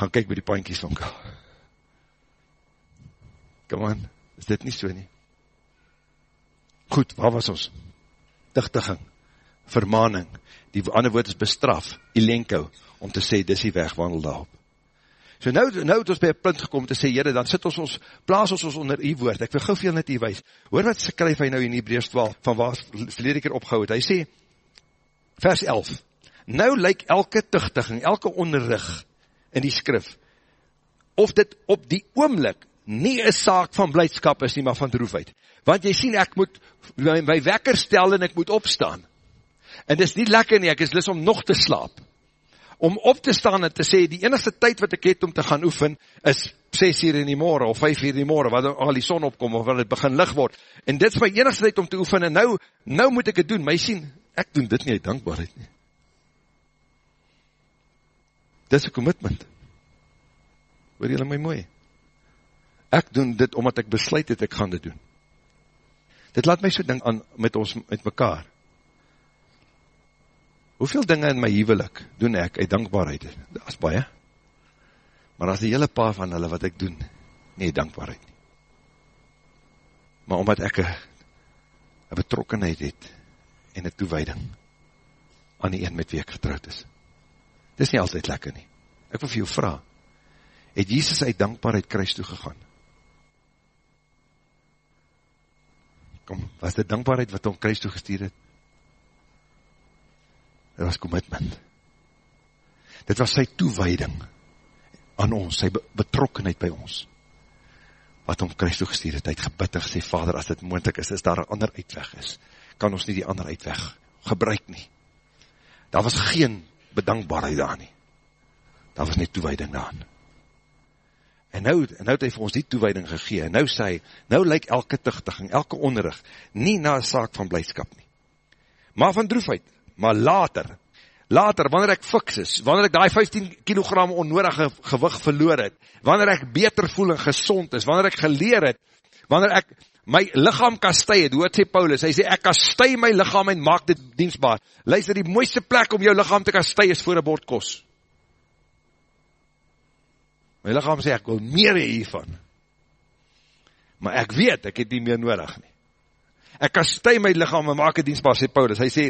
gaan kyk by die pantjies winkel. Come on, is dit nie so nie? Goed, waar was ons? Dichtiging, vermaning, die ander woord is bestraf, elenko, om te sê, dis die weg, wandel daarop. So nou, nou het ons by een punt gekom te sê, jyre, dan sit ons ons, plaas ons ons onder die woord. Ek wil gauw veel net die wees. Hoor wat skryf hy nou in Hebreus 12, van waar verlede keer opgehou het. Hy sê, vers 11, nou lyk elke tuchtiging, elke onderrug in die skrif, of dit op die oomlik nie een saak van blijdskap is nie, maar van droefheid. Want jy sien, ek moet my, my wekker stel en ek moet opstaan. En dis nie lekker nie, ek is lis om nog te slaap om op te staan en te sê, die enigste tyd wat ek het om te gaan oefen, is 6 uur in die morgen, of 5 uur in die morgen, wat al die son opkom, of wat het begin lig word, en dit is my enigste tyd om te oefen, en nou, nou moet ek het doen, my sien, ek doen dit nie uit dankbaarheid nie. Dit is een commitment. Hoor jylle my mooi? Ek doen dit omdat ek besluit het, ek gaan dit doen. Dit laat my so ding aan met ons, met mekaar. Hoeveel dinge in my huwelik doen ek uit dankbaarheid? Dat is baie. Maar as die hele paar van hulle wat ek doen, nie dankbaarheid nie. Maar omdat ek een betrokkenheid het en een toewijding aan die een met wie ek getrouwd is. Dit is nie altyd lekker nie. Ek wil vir jou vraag, het Jesus uit dankbaarheid kruis toegegaan? Kom, was dit dankbaarheid wat hom kruis toegestuur het? Dit was commitment. Dit was sy toewijding aan ons, sy betrokkenheid by ons, wat om Christus gestuur het, hy het gebid en gesê, Vader, as dit moeilijk is, is daar een ander uitweg is, kan ons nie die ander uitweg gebruik nie. Daar was geen bedankbaarheid daar nie. Daar was nie toewijding daar. En nou, en nou het hy vir ons die toewijding gegee, en nou sê hy, nou lyk elke tuchtiging, elke onderrig, nie na een saak van blijdskap nie, maar van droefheid, maar later, later, wanneer ek fiks is, wanneer ek die 15 kilogram onnodige gewig verloor het, wanneer ek beter voel en gezond is, wanneer ek geleer het, wanneer ek my lichaam kastei het, hoe het sê Paulus, hy sê, ek kastei my lichaam en maak dit dienstbaar. Luister, die mooiste plek om jou lichaam te kastei is voor een bord kos. My lichaam sê, ek wil meer hiervan. Maar ek weet, ek het nie meer nodig nie. Ek kastei my lichaam en maak dit dienstbaar, sê Paulus. Hy sê,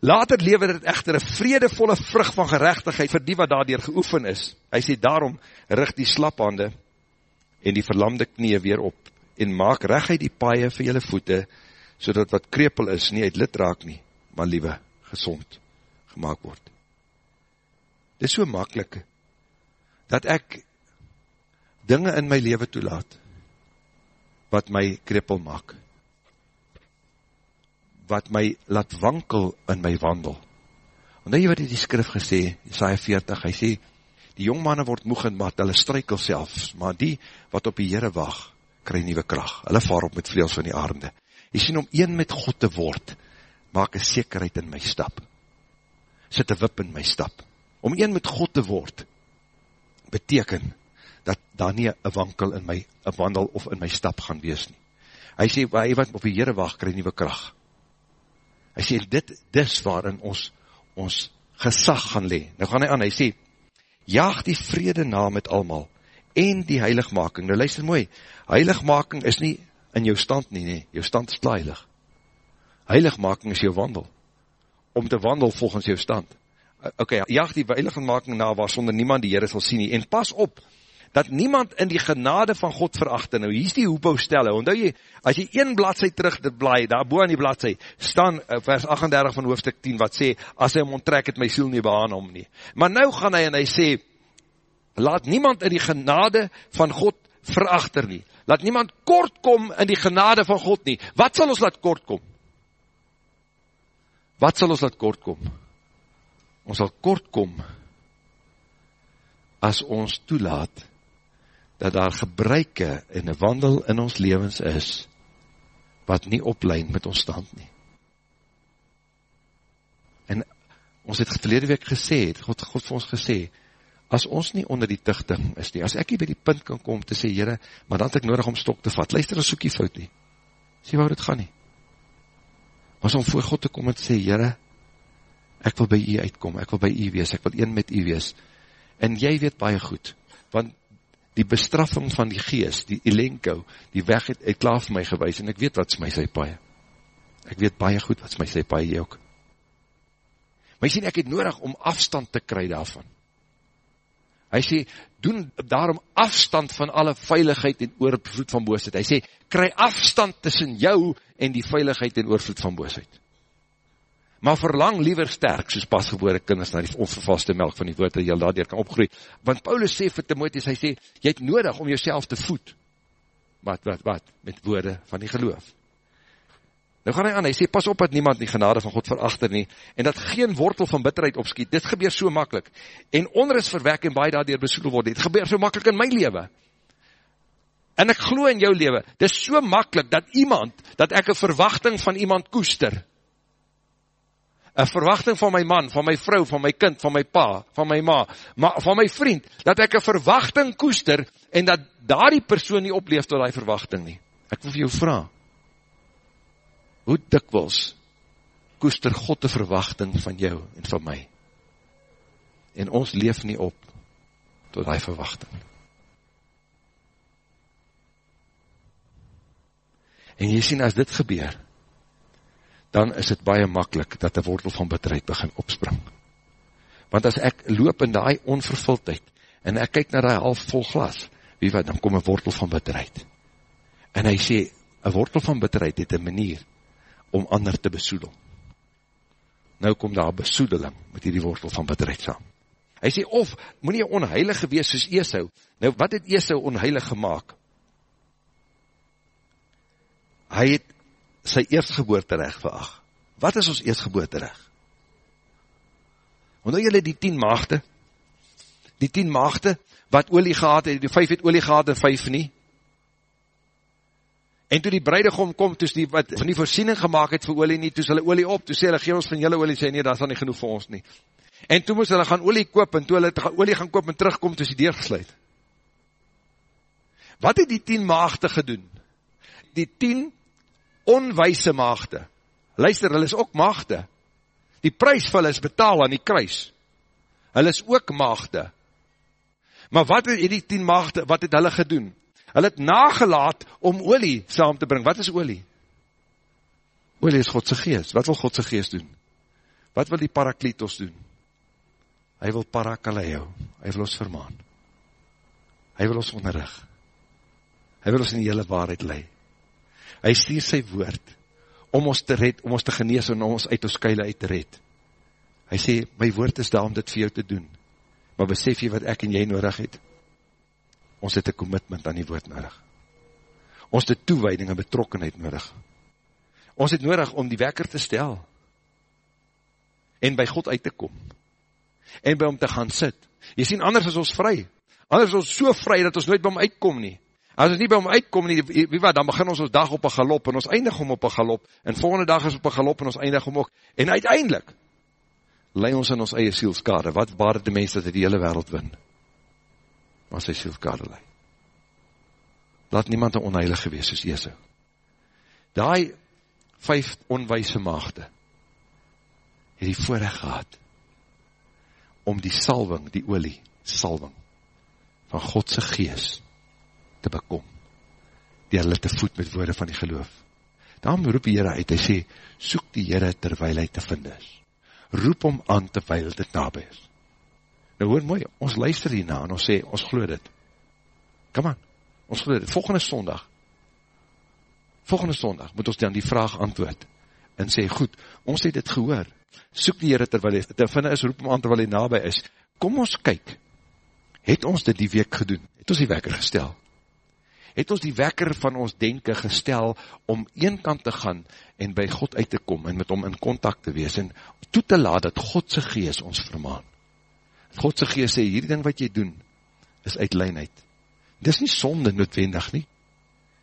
Later lever het echter een vredevolle vrug van gerechtigheid vir die wat daardoor geoefen is. Hy sê daarom, richt die slaphande en die verlamde knie weer op en maak recht die paie vir jylle voete, so wat krepel is nie uit lid raak nie, maar liewe gezond gemaakt word. Dit is so makkelijk, dat ek dinge in my leven toelaat, wat my krepel maak wat my laat wankel in my wandel. Want nou jy wat die skrif gesê, Isaiah 40, hy sê, die jongmanne word moeg en mat, hulle strykel selfs, maar die wat op die Heere wacht, krij nieuwe kracht. Hulle vaar op met vleels van die aarde. Jy sien, om een met God te word, maak een zekerheid in my stap. Sit een wip in my stap. Om een met God te word, beteken, dat daar nie een wankel in my, een wandel of in my stap gaan wees nie. Hy sê, hy wat op die Heere wacht, krij nieuwe kracht. Hy sê, dit dis waarin ons, ons gesag gaan le. Nou gaan hy aan, hy sê, jaag die vrede na met almal, en die heiligmaking. Nou luister mooi, heiligmaking is nie in jou stand nie, nie. jou stand is heilig. Heiligmaking is jou wandel, om te wandel volgens jou stand. Ok, jaag die heiligmaking na, waar sonder niemand die Heere sal sien nie, en pas op, dat niemand in die genade van God verachte. Nou, hier is die hoepouwstelle, omdat jy, as jy een bladseid terug blaai, daar boe aan die bladseid, staan uh, vers 38 van hoofdstuk 10, wat sê, as hy om onttrek het, my siel nie behaan om nie. Maar nou gaan hy en hy sê, laat niemand in die genade van God verachter nie. Laat niemand kort kom in die genade van God nie. Wat sal ons laat kort kom? Wat sal ons laat kort kom? Ons sal kort kom as ons toelaat dat daar gebruike en een wandel in ons levens is, wat nie oplein met ons stand nie. En ons het verlede week gesê, het God, God vir ons gesê, as ons nie onder die tichting is nie, as ek nie by die punt kan kom te sê, Heere, maar dan het ek nodig om stok te vat, luister, as soek jy fout nie. Sê waar dit gaan nie. Was om voor God te kom en te sê, Heere, ek wil by u uitkom, ek wil by u wees, ek wil een met u wees. En jy weet baie goed, want die bestraffing van die geest, die elenko, die weg het, het klaar vir my gewys, en ek weet wat is my sy paie. Ek weet baie goed wat is my sy paie, jy ook. Maar jy sien, ek het nodig om afstand te kry daarvan. Hy sê, doen daarom afstand van alle veiligheid en oorvloed van boosheid. Hy sê, kry afstand tussen jou en die veiligheid en oorvloed van boosheid maar verlang liever sterk, soos pasgebore kinders, na die onvervaste melk van die woord, dat jy daardoor kan opgroei. Want Paulus sê vir Timotheus, hy sê, jy het nodig om jouself te voed, wat, wat, wat, met woorde van die geloof. Nou gaan hy aan, hy sê, pas op dat niemand die genade van God verachter nie, en dat geen wortel van bitterheid opskiet, dit gebeur so makkelijk, en onrust verwek en baie daardoor besoedel word, dit gebeur so makkelijk in my leven, en ek glo in jou leven, dit is so makkelijk, dat iemand, dat ek een verwachting van iemand koester, een verwachting van my man, van my vrou, van my kind, van my pa, van my ma, ma van my vriend, dat ek een verwachting koester, en dat daar die persoon nie opleef tot die verwachting nie. Ek wil vir jou vraag, hoe dikwils koester God die verwachting van jou en van my, en ons leef nie op tot die verwachting. En jy sien, as dit gebeur, dan is het baie makkelijk dat die wortel van bitterheid begin opspring. Want as ek loop in die onvervuldheid, en ek kyk na die half vol glas, wie wat, dan kom een wortel van bitterheid. En hy sê, een wortel van bitterheid het een manier om ander te besoedel. Nou kom daar besoedeling met die wortel van bitterheid saam. Hy sê, of, moet nie onheilig gewees soos Esau. Nou, wat het Esau onheilig gemaakt? Hy het sy eerstgeboorterecht veracht. Wat is ons eerstgeboorterecht? Want nou jylle die tien maagde, die tien maagde, wat olie gehad het, die vijf het olie gehad en vijf nie. En toe die bruidegom kom, toe die wat van die voorsiening gemaakt het vir olie nie, toe hulle olie op, toe sê hulle, gee ons van julle olie, sê nie, dat is dan nie genoeg vir ons nie. En toe moes hulle gaan olie koop, en toe hulle olie gaan koop en terugkom, toe is die deur gesluit. Wat het die tien maagde gedoen? Die tien onwijse maagde. Luister, hulle is ook maagde. Die prijs vir hulle is betaal aan die kruis. Hulle is ook maagde. Maar wat het die tien maagde, wat het hulle gedoen? Hulle het nagelaat om olie saam te bring. Wat is olie? Olie is Godse geest. Wat wil Godse geest doen? Wat wil die parakletos doen? Hy wil parakaleo. Hy wil ons vermaan. Hy wil ons onderrig. Hy wil ons in die hele waarheid leid hy stuur sy woord, om ons te red, om ons te genees, en om ons uit ons keile uit te red. Hy sê, my woord is daar om dit vir jou te doen, maar besef jy wat ek en jy nodig het? Ons het een commitment aan die woord nodig. Ons het toewijding en betrokkenheid nodig. Ons het nodig om die wekker te stel, en by God uit te kom, en by hom te gaan sit. Jy sien, anders is ons vry, anders is ons so vry, dat ons nooit by hom uitkom nie, As ons nie by hom uitkom nie, wie wat, dan begin ons ons dag op een galop, en ons eindig hom op een galop, en volgende dag is op een galop, en ons eindig hom ook, en uiteindelik, lei ons in ons eie sielskade, wat baar het die mens dat die hele wereld win, maar sy sielskade lei. Laat niemand een onheilig gewees soos Jesu. Daai vijf onwijse maagde, het die voorrecht gehad, om die salving, die olie, salving, van Godse geest, te bekom, die hulle te voed met woorde van die geloof. Daarom roep die Heere uit, hy sê, soek die Heere terwijl hy te vind is. Roep om aan terwijl dit nabij is. Nou hoor mooi, ons luister hierna en ons sê, ons glo dit. Come on, ons glo dit. Volgende sondag, volgende sondag moet ons dan die vraag antwoord en sê, goed, ons het dit gehoor. Soek die Heere terwijl hy te vind is, roep om aan terwijl hy nabij is. Kom ons kyk, het ons dit die week gedoen? Het ons die wekker gestel? Het ons die wekker van ons denken gestel om een kant te gaan en by God uit te kom en met hom in contact te wees en toe te laat dat Godse gees ons vermaan. Godse gees sê, hierdie ding wat jy doen is uitleinheid. Dis nie sonde noodwendig nie.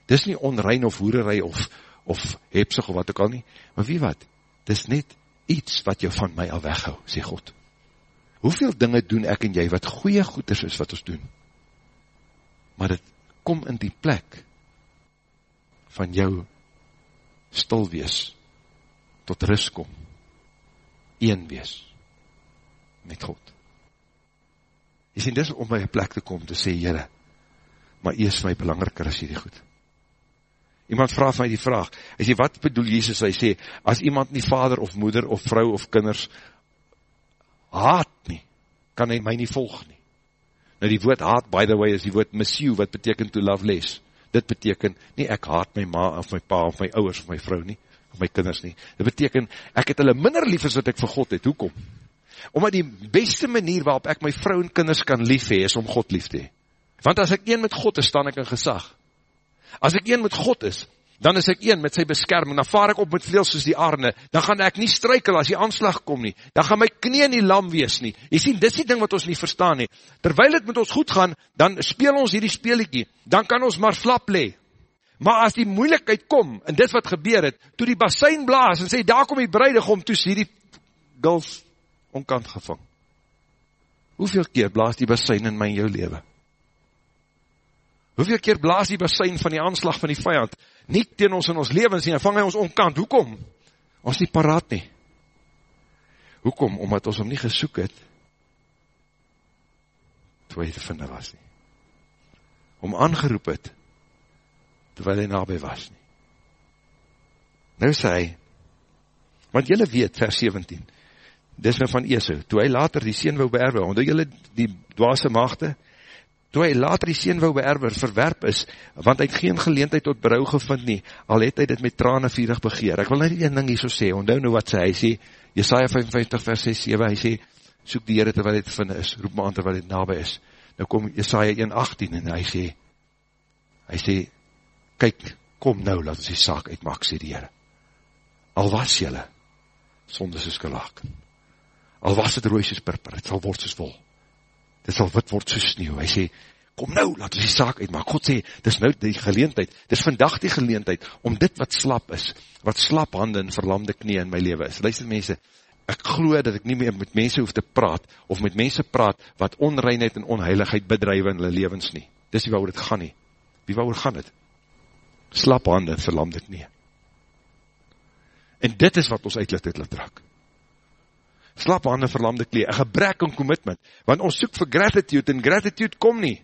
Dis nie onrein of hoererij of, of hepsig of wat ook al nie. Maar wie wat? Dis net iets wat jou van my al weghou, sê God. Hoeveel dinge doen ek en jy wat goeie goeders is wat ons doen? Maar dit kom in die plek van jou stil wees, tot rust kom, een wees met God. Jy sien, dis om by een plek te kom, te sê, Jere, maar jy is my belangriker as hierdie goed. Iemand vraag my die vraag, hy sê, wat bedoel Jezus, hy sê, as iemand nie vader of moeder of vrou of kinders haat nie, kan hy my nie volg nie. Nou die woord haat, by the way, is die woord missie, wat beteken to love less. Dit beteken, nie ek haat my ma, of my pa, of my ouwers, of my vrou nie, of my kinders nie. Dit beteken, ek het hulle minder lief as wat ek vir God het. Hoekom? Omdat die beste manier waarop ek my vrou en kinders kan lief hee, is om God lief te hee. Want as ek een met God is, staan ek in gesag. As ek een met God is, dan is ek een met sy beskerming, dan vaar ek op met vleels soos die arne, dan gaan ek nie struikel as die aanslag kom nie, dan gaan my knie nie lam wees nie. Jy sien, dit is die ding wat ons nie verstaan nie. Terwyl het met ons goed gaan, dan speel ons hierdie speelikie, dan kan ons maar flap le. Maar as die moeilikheid kom, en dit wat gebeur het, toe die basijn blaas, en sê, daar kom die bruidegom, toe sê die gulf onkant gevang. Hoeveel keer blaas die basijn in my en jou leven? Hoeveel keer blaas die basijn van die aanslag van die vijand, nie teen ons in ons levens nie, en vang hy ons onkant, hoekom? Ons nie paraat nie. Hoekom? Omdat ons hom nie gesoek het, toe hy te vinde was nie. Om aangeroep het, terwijl hy nabij was nie. Nou sê hy, want jylle weet, vers 17, dis nou van Esau, toe hy later die sien wou beerwe, omdat jylle die dwaase maagde, toe hy later die sien wou beerwe, verwerp is, want hy het geen geleentheid tot berouw gevind nie, al het hy dit met trane vierig begeer. Ek wil net die ding hier so sê, onthou nou wat sê, hy sê, Jesaja 55 vers 6, 7, hy sê, soek die Heere terwijl hy te vind is, roep my aan terwijl hy nabij is. Nou kom Jesaja 1,18 en hy sê, hy sê, kyk, kom nou, laat ons die saak uitmaak, sê die Heere. Al was jylle, sonde soos gelaken. Al was het rooi soos purper, het sal word soos wol. Dit sal wit word soos sneeuw. Hy sê, kom nou, laat ons die saak uitmaak. God sê, dit is nou die geleentheid, dit is vandag die geleentheid, om dit wat slap is, wat slap hande en verlamde knie in my leven is. Luister mense, ek glo dat ek nie meer met mense hoef te praat, of met mense praat, wat onreinheid en onheiligheid bedrijwe in hulle levens nie. Dis wie wou dit gaan nie. Wie het gaan het? Slap hande en verlamde knie. En dit is wat ons uitlit het laat raak. Slap hande verlamde knie, een gebrek aan commitment, want ons soek vir gratitude, en gratitude kom nie.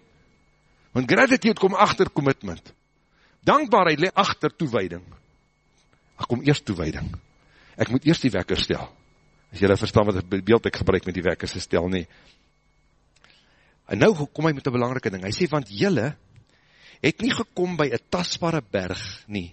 Want gratitude kom achter commitment. Dankbaarheid le achter toewijding. Ek kom eerst toewijding. Ek moet eerst die wekker stel. As jylle verstaan wat beeld ek gebruik met die wekker stel nie. En nou kom hy met een belangrike ding. Hy sê, want jylle het nie gekom by een tasbare berg nie,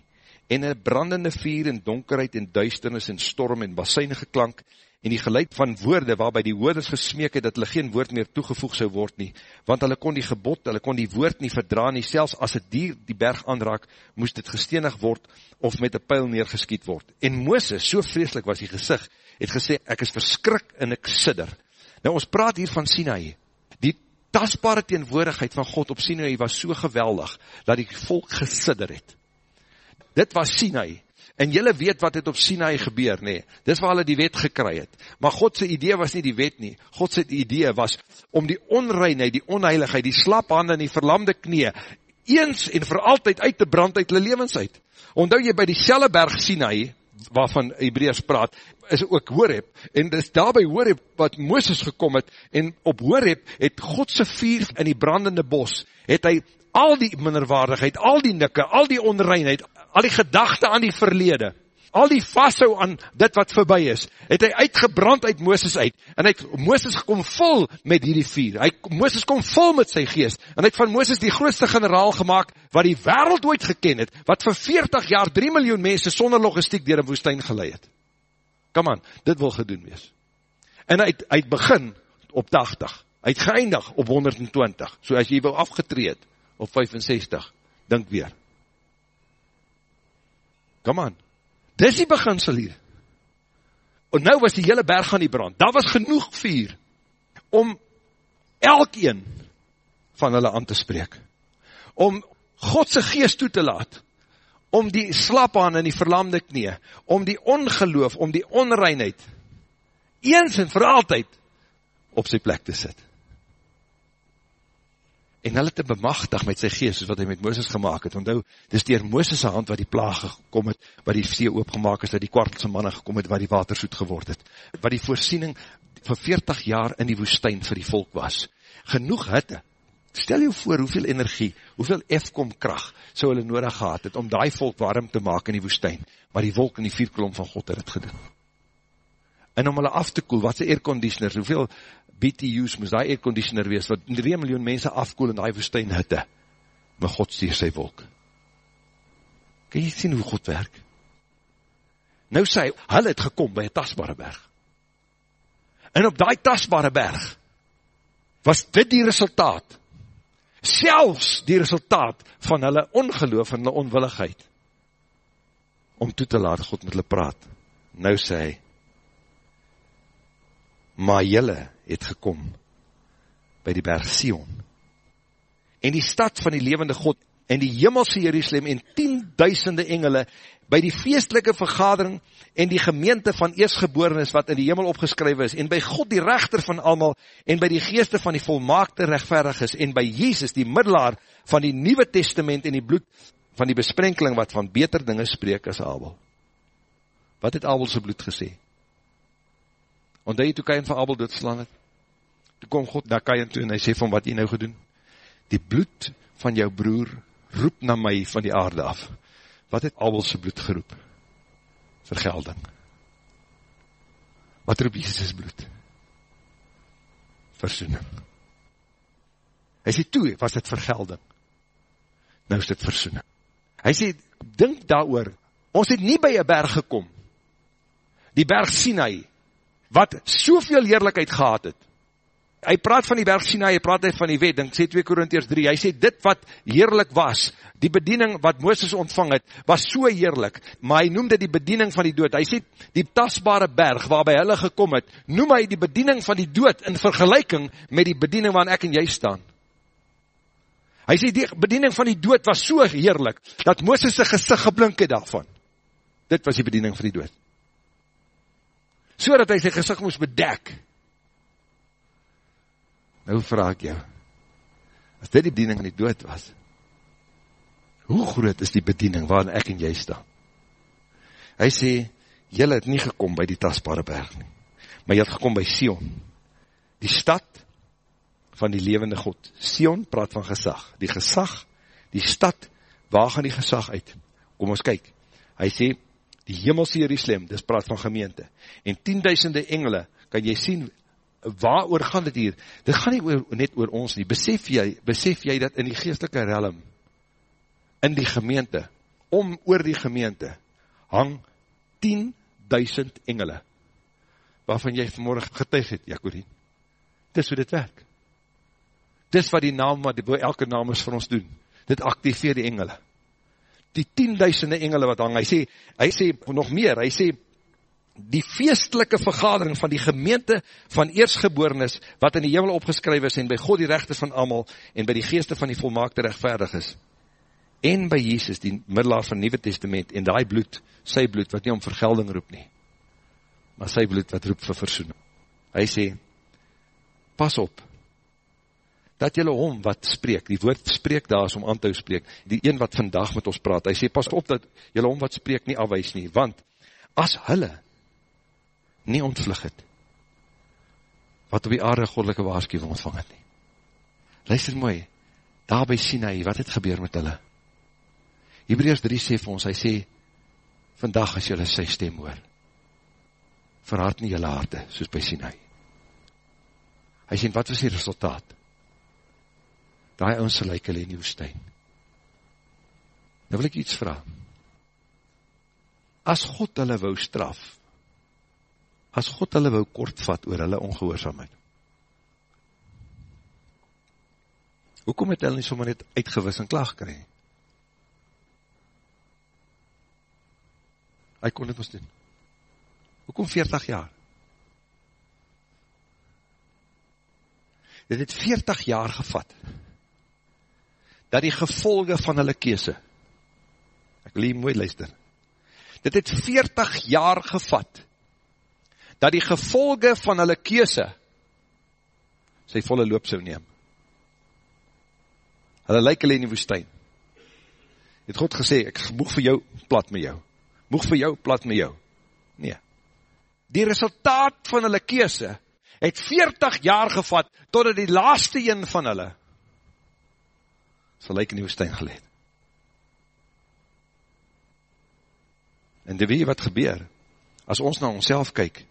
en een brandende vier en donkerheid en duisternis en storm en basijne geklank, en die geluid van woorde, waarby die woorders gesmeek het, dat hulle geen woord meer toegevoeg sou word nie, want hulle kon die gebod, hulle kon die woord nie verdra nie, selfs as het dier die berg aanraak, moest dit gestenig word, of met een pijl neergeskiet word. En Mooses, so vreselik was die gezicht, het gesê, ek is verskrik en ek sidder. Nou ons praat hier van Sinai, die tasbare teenwoordigheid van God op Sinai was so geweldig, dat die volk gesidder het. Dit was Sinai, En jylle weet wat het op Sinai gebeur, nee. Dis waar hulle die wet gekry het. Maar Godse idee was nie die wet nie. Godse idee was om die onreinheid, die onheiligheid, die slaphande en die verlamde knie, eens en vir altyd uit te brand uit hulle levens uit. Ondou jy by die selle berg Sinai, waarvan Hebreus praat, is ook Horeb, en dis daarby Horeb wat Mooses gekom het, en op Horeb het Godse vier in die brandende bos, het hy al die minderwaardigheid, al die nikke, al die onreinheid, al die gedachte aan die verlede, al die vasthou aan dit wat voorbij is, het hy uitgebrand uit Mooses uit, en hy het Mooses kom vol met hierdie vier, hy, Mooses kom vol met sy geest, en hy het van Mooses die grootste generaal gemaakt, wat die wereld ooit geken het, wat vir 40 jaar 3 miljoen mense sonder logistiek dier een woestijn geleid het. Come on, dit wil gedoen wees. En hy het, hy het begin op 80, hy het geëindig op 120, so as jy wil afgetreed, op 65, dink weer. Come on. Dis die beginsel hier. En nou was die hele berg aan die brand. Daar was genoeg vuur om elkeen van hulle aan te spreek. Om Godse geest toe te laat. Om die slapaan en die verlamde knie. Om die ongeloof, om die onreinheid. Eens en vir altyd op sy plek te sit en hulle te bemachtig met sy geest, soos wat hy met Mooses gemaakt het, onthou, dis dier Mooses' hand wat die plaag gekom het, wat die see oopgemaak is, dat die kwartelse manne gekom het, wat die water soet geword het, wat die voorsiening van 40 jaar in die woestijn vir die volk was, genoeg hitte, stel jou voor hoeveel energie, hoeveel efkom kracht, so hulle nodig gehad het, om die volk warm te maak in die woestijn, maar die wolk in die vierkolom van God het het gedoen. En om hulle af te koel, wat is airconditioners, hoeveel BTU's moes die airconditioner wees, wat 3 miljoen mense afkoel in die woestijn hitte, maar God stuur sy wolk. Kan jy sien hoe God werk? Nou sê hy het gekom by een tasbare berg. En op die tasbare berg, was dit die resultaat, selfs die resultaat van hulle ongeloof en hulle onwilligheid. om toe te laat God met hulle praat. Nou sê hy, maar jylle het gekom by die berg Sion, en die stad van die levende God, en die jimmelse Jerusalem, en tienduisende engele, by die feestelike vergadering, en die gemeente van eersgeborenes, wat in die jimmel opgeskryf is, en by God die rechter van allemaal, en by die geeste van die volmaakte rechtverig is, en by Jesus die middelaar van die Nieuwe Testament, en die bloed van die besprenkeling, wat van beter dinge spreek as Abel. Wat het Abel sy bloed gesê? Ondou jy toe Kain van Abel doodslaan het? Toe kom God na Kain toe en hy sê van wat jy nou gedoen? Die bloed van jou broer roep na my van die aarde af. Wat het Abel sy bloed geroep? Vergelding. Wat roep Jesus bloed? Versoening. Hy sê toe, was dit vergelding. Nou is dit versoening. Hy sê, dink daar oor, ons het nie by een berg gekom, die berg Sinai, wat soveel heerlijkheid gehad het. Hy praat van die berg Sinai, hy praat van die wet, denk sê 2 Korintiërs 3, hy sê dit wat heerlijk was, die bediening wat Mooses ontvang het, was so heerlijk, maar hy noemde die bediening van die dood. Hy sê die tasbare berg waarby hulle gekom het, noem hy die bediening van die dood in vergelijking met die bediening waarin ek en jy staan. Hy sê die bediening van die dood was so heerlijk, dat Mooses sy gezicht geblink het daarvan. Dit was die bediening van die dood so dat hy sy gezicht moes bedek. Nou vraag ek jou, as dit die bediening in die dood was, hoe groot is die bediening waarin ek en jy staan? Hy sê, jylle het nie gekom by die tasbare berg nie, maar jy het gekom by Sion, die stad van die levende God. Sion praat van gesag, die gesag, die stad, waar gaan die gesag uit? Kom ons kyk, hy sê, die hemelse Jerusalem, dis praat van gemeente, en tienduisende engele, kan jy sien, waar oor gaan dit hier? Dit gaan nie oor, net oor ons nie, besef jy, besef jy dat in die geestelike realm, in die gemeente, om oor die gemeente, hang tienduisend engele, waarvan jy vanmorgen getuig het, Jacorien. Dis hoe dit werk. Dis wat die naam, wat die, elke naam is vir ons doen. Dit activeer die engele die tienduisende engele wat hang, hy sê, hy sê nog meer, hy sê, die feestelike vergadering van die gemeente van eersgeboornis, wat in die hemel opgeskryf is, en by God die rechter van amal, en by die geeste van die volmaakte rechtvaardig is, en by Jesus, die middelaar van Nieuwe Testament, en die bloed, sy bloed, wat nie om vergelding roep nie, maar sy bloed wat roep vir versoening. Hy sê, pas op, dat jylle hom wat spreek, die woord spreek daar is om aan te spreek, die een wat vandag met ons praat, hy sê pas op dat jylle hom wat spreek nie afwees nie, want as hulle nie ontvlug het, wat op die aarde goddelike waarschuwing ontvang het nie. Luister mooi, daar by Sinai, wat het gebeur met hulle? Hebreus 3 sê vir ons, hy sê, vandag as jylle sy stem hoor, verhard nie jylle harte, soos by Sinai. Hy sê, wat was die resultaat? Daai ouens se lyk hulle in die woestyn. Nou wil ek iets vra. As God hulle wou straf, as God hulle wou kortvat oor hulle ongehoorsaamheid, hoekom het hulle nie sommer net uitgewis en klaag kry? Hy kon dit ons doen. Hoekom 40 jaar? Dit het 40 jaar gevat, dat die gevolge van hulle kese, ek wil hier mooi luister, dit het 40 jaar gevat, dat die gevolge van hulle kese, sy volle loop sou neem. Hulle lyk hulle in die woestijn. Het God gesê, ek moeg vir jou plat met jou. Moeg vir jou plat met jou. Nee. Die resultaat van hulle kese, het 40 jaar gevat, totdat die laaste een van hulle, sal lyk in die woestijn geleid. En die weet wat gebeur, as ons na onszelf kyk,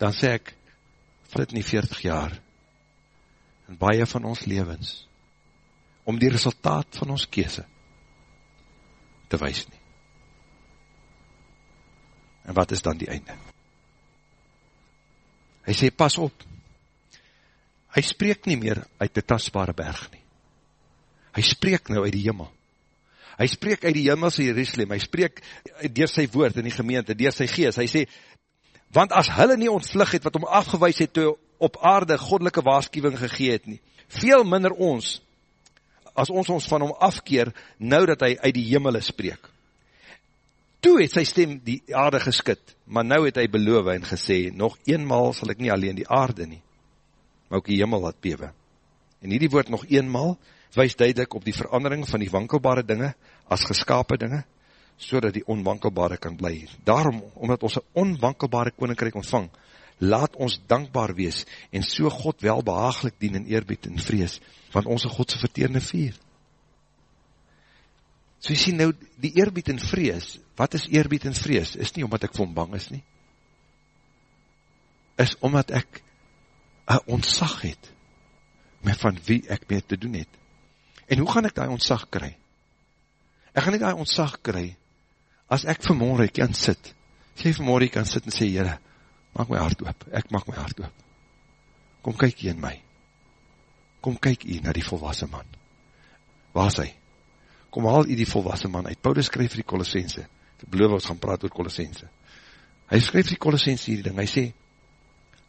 dan sê ek, het nie 40 jaar, en baie van ons levens, om die resultaat van ons kese, te wees nie. En wat is dan die einde? Hy sê, pas op, hy spreek nie meer uit die tasbare berg nie hy spreek nou uit die hemel. hy spreek uit die hemelse Jerusalem, hy spreek door sy woord in die gemeente, door sy geest, hy sê, want as hulle nie ontvlug het, wat om afgewees het, toe op aarde goddelike waarschuwing gegeet nie, veel minder ons, as ons ons van hom afkeer, nou dat hy uit die hemele spreek. Toe het sy stem die aarde geskit, maar nou het hy beloof en gesê, nog eenmaal sal ek nie alleen die aarde nie, maar ook die hemel laat bewe. En hierdie woord nog eenmaal, wees duidelik op die verandering van die wankelbare dinge, as geskapen dinge, so die onwankelbare kan bly. Daarom, omdat ons een onwankelbare koninkryk ontvang, laat ons dankbaar wees, en so God wel behaaglik dien in eerbied en vrees, want ons Godse verteerde vier. So jy sien nou, die eerbied en vrees, wat is eerbied en vrees? Is nie omdat ek vir hom bang is nie. Is omdat ek een ontzag het, met van wie ek mee te doen het. En hoe gaan ek die ontzag kry? Ek gaan nie die ontzag kry, as ek vanmorgen kan sit, jy vanmorgen kan sit en sê, jyre, maak my hart oop, ek maak my hart oop. Kom kyk hier in my. Kom kyk hier na die volwassen man. Waar is hy? Kom haal hier die volwassen man uit. Paulus skryf vir die Colossense. Ek beloof ons gaan praat oor Colossense. Hy skryf vir die Colossense hierdie ding. Hy sê,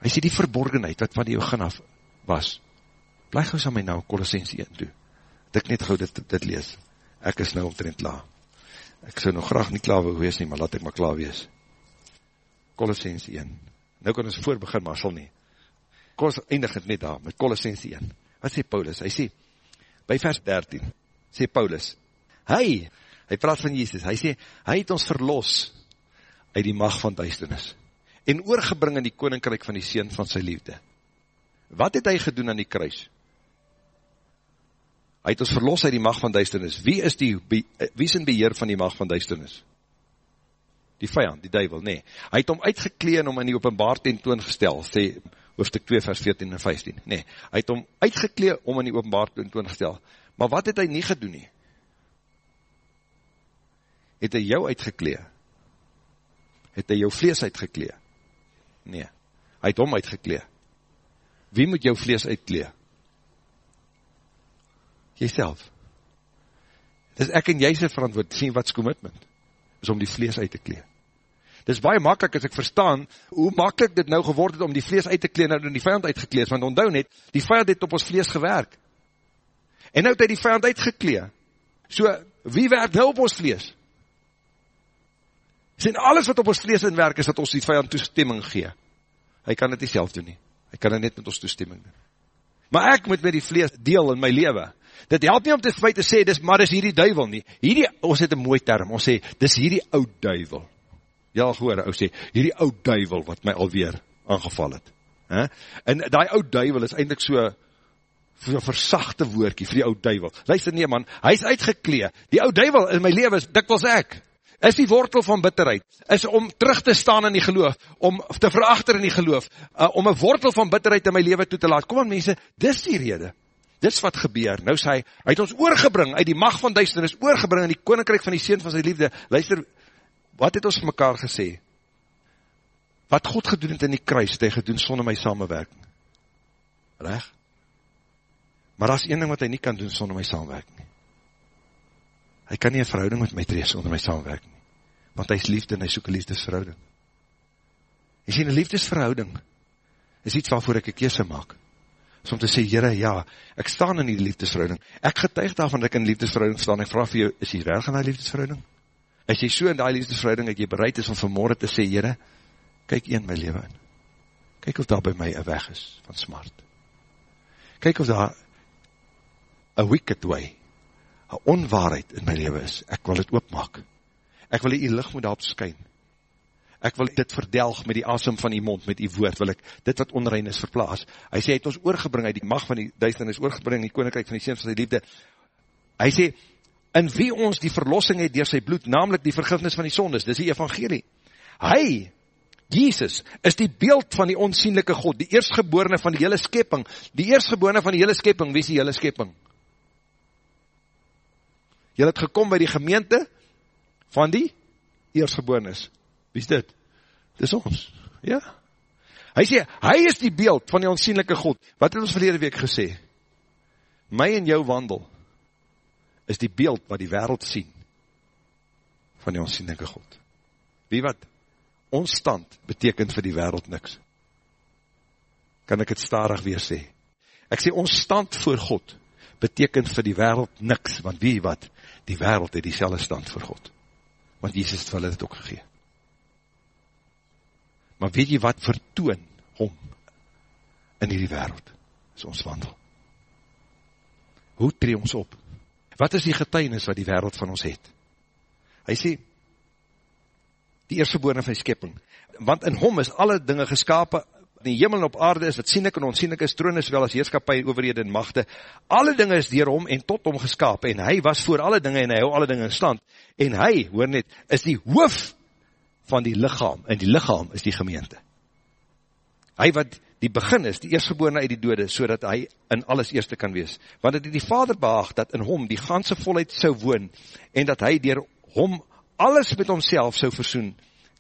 hy sê die verborgenheid wat van die begin af was. Blijf gauw saam my nou Colossense 1 toe. Ek net gauw dit, dit lees. Ek is nou omtrent klaar. Ek sou nog graag nie klaar wil wees nie, maar laat ek maar klaar wees. Colossense 1. Nou kan ons voorbegin, maar sal nie. Kom ons eindig het net daar, met Colossense 1. Wat sê Paulus? Hy sê, by vers 13, sê Paulus, hy, hy praat van Jesus, hy sê, hy het ons verlos uit die macht van duisternis en oorgebring in die koninkryk van die Seen van sy liefde. Wat het hy gedoen aan die kruis? Hy het ons verlos uit die macht van duisternis. Wie is die, wie is in beheer van die macht van duisternis? die vijand, die duivel, nee. Hy het om uitgeklee en om in die openbaar tentoongestel, sê hoofdstuk 2 vers 14 en 15, nee. Hy het om uitgeklee om in die openbaar tentoongestel. Maar wat het hy nie gedoen nie? Het hy jou uitgeklee? Het hy jou vlees uitgeklee? Nee. Hy het hom uitgeklee. Wie moet jou vlees uitklee? Jyself. Dis ek en jy sy verantwoord, sien wat is commitment? is om die vlees uit te klee. Dit is baie makkelijk as ek verstaan, hoe makkelijk dit nou geword het om die vlees uit te klee, nou die vijand uitgekleed, want onthou net, die vijand het op ons vlees gewerk. En nou het hy die vijand uitgeklee. So, wie werk nou op ons vlees? Sien, alles wat op ons vlees inwerk, is dat ons die vijand toestemming gee. Hy kan dit nie self doen nie. Hy kan dit net met ons toestemming doen. Maar ek moet met die vlees deel in my leven. Dit help nie om te my te sê, dis, maar dis hierdie duivel nie. Hierdie, ons het een mooi term, ons sê, dis hierdie oud duivel. Ja, gehoor, ons sê, hierdie oud duivel wat my alweer aangeval het. He? En die oud duivel is eindelijk so, so versachte woordkie vir die oud duivel. Luister nie man, hy is uitgeklee. Die oud duivel in my leven is dikwels ek. Is die wortel van bitterheid. Is om terug te staan in die geloof. Om te verachter in die geloof. Uh, om een wortel van bitterheid in my leven toe te laat. Kom aan mense, dis die rede dis wat gebeur, nou sê hy, hy het ons oorgebring, uit die macht van duisternis, oorgebring in die koninkryk van die Seen van sy liefde, luister, wat het ons vir mekaar gesê? Wat God gedoen het in die kruis, het hy gedoen sonder my samenwerking. Reg? Maar as een ding wat hy nie kan doen sonder my samenwerking. Hy kan nie een verhouding met my tree sonder my samenwerking. Want hy is liefde en hy soek een liefdesverhouding. Jy sê, een liefdesverhouding is iets waarvoor ek een kees maak om te sê, Heere, ja, ek staan in die liefdesverhouding. Ek getuig daarvan dat ek in die liefdesverhouding staan. Ek vraag vir jou, is jy reg in die liefdesverhouding? As jy so in die liefdesverhouding, dat jy bereid is om vanmorgen te sê, Heere, kyk een my leven in. Kyk of daar by my een weg is van smart. Kyk of daar een wicked way, een onwaarheid in my leven is. Ek wil het oopmaak. Ek wil die licht moet daarop skyn ek wil dit verdelg met die asem van die mond, met die woord, wil ek dit wat onrein is verplaas. Hy sê, hy het ons oorgebring, uit die macht van die duisternis oorgebring, in die koninkrijk van die seens van die liefde. Hy sê, in wie ons die verlossing het door sy bloed, namelijk die vergifnis van die sondes, dis die evangelie. Hy, Jesus, is die beeld van die onsienlijke God, die eerstgeborene van die hele skepping, die eerstgeborene van die hele skepping, wie is die hele skepping? Jy het gekom by die gemeente van die eerstgeborenes. Wie is dit? Dis ons. Ja. Hy sê, hy is die beeld van die onsienlijke God. Wat het ons verlede week gesê? My en jou wandel is die beeld wat die wereld sien van die onsienlijke God. Wie wat? Ons stand betekent vir die wereld niks. Kan ek het starig weer sê? Ek sê, ons stand voor God betekent vir die wereld niks, want wie wat? Die wereld het die stand voor God. Want Jesus het vir hulle dit ook gegeen. Maar weet jy wat vertoon hom in die wereld? Is ons wandel. Hoe tree ons op? Wat is die getuinis wat die wereld van ons het? Hy sê, die eerste boorne van die skepping, want in hom is alle dinge geskapen, die en op aarde is wat sienik en onsienik is, troon is wel as heerskapie, overhede en machte, alle dinge is dier hom en tot hom geskapen, en hy was voor alle dinge en hy hou alle dinge in stand, en hy, hoor net, is die hoof van die lichaam, en die lichaam is die gemeente. Hy wat die begin is, die eerstgeborene uit die dode, so dat hy in alles eerste kan wees. Want het die vader behaag, dat in hom die ganse volheid sou woon, en dat hy dier hom alles met homself sou versoen,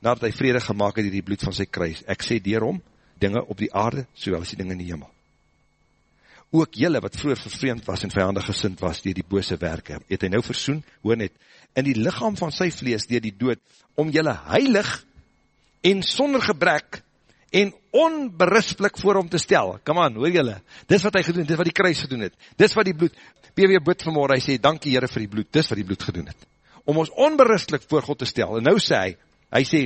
nadat hy vrede gemaakt het die bloed van sy kruis. Ek sê dier hom, dinge op die aarde, sowel as die dinge in die hemel. Ook jylle wat vroeger vervreemd was en vijandig gesind was dier die bose werke, het hy nou versoen, hoor net, in die lichaam van sy vlees dier die dood, om jylle heilig en sonder gebrek en onberispelik voor hom te stel. Kom aan, hoor jylle, dis wat hy gedoen, dis wat die kruis gedoen het, dis wat die bloed, PW bid vanmorgen, hy sê, dankie jyre vir die bloed, dis wat die bloed gedoen het, om ons onberispelik voor God te stel, en nou sê hy, hy sê,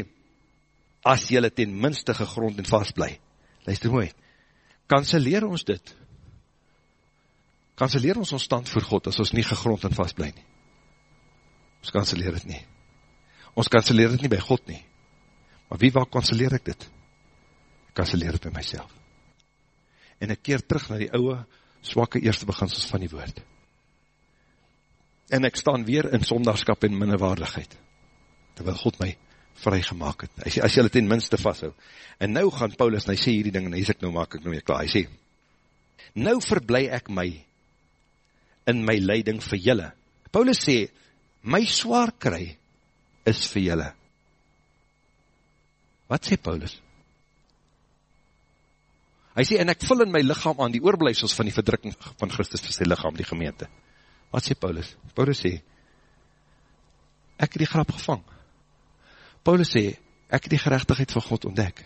as jylle ten minste gegrond en vast bly, luister mooi, kanseleer ons dit, kanseleer ons ons stand voor God, as ons nie gegrond en vast bly nie, ons kanseleer het nie, ons kanseleer het nie by God nie, maar wie waar kanseleer ek dit, kanseleer het by myself. En ek keer terug na die ouwe, swakke eerste beginsels van die woord. En ek staan weer in sondagskap en minnewaardigheid, terwyl God my vrygemaak het. Hy sê, as jy het ten minste vasthou. En nou gaan Paulus, en hy sê hierdie ding, en hy sê ek nou maak ek nou weer klaar, hy sê, nou verblij ek my in my leiding vir julle. Paulus sê, my zwaar kry is vir julle. Wat sê Paulus? Hy sê, en ek vul in my lichaam aan die oorblijfsels van die verdrukking van Christus vir sy lichaam, die gemeente. Wat sê Paulus? Paulus sê, ek het die grap gevang. Paulus sê, ek het die gerechtigheid van God ontdek.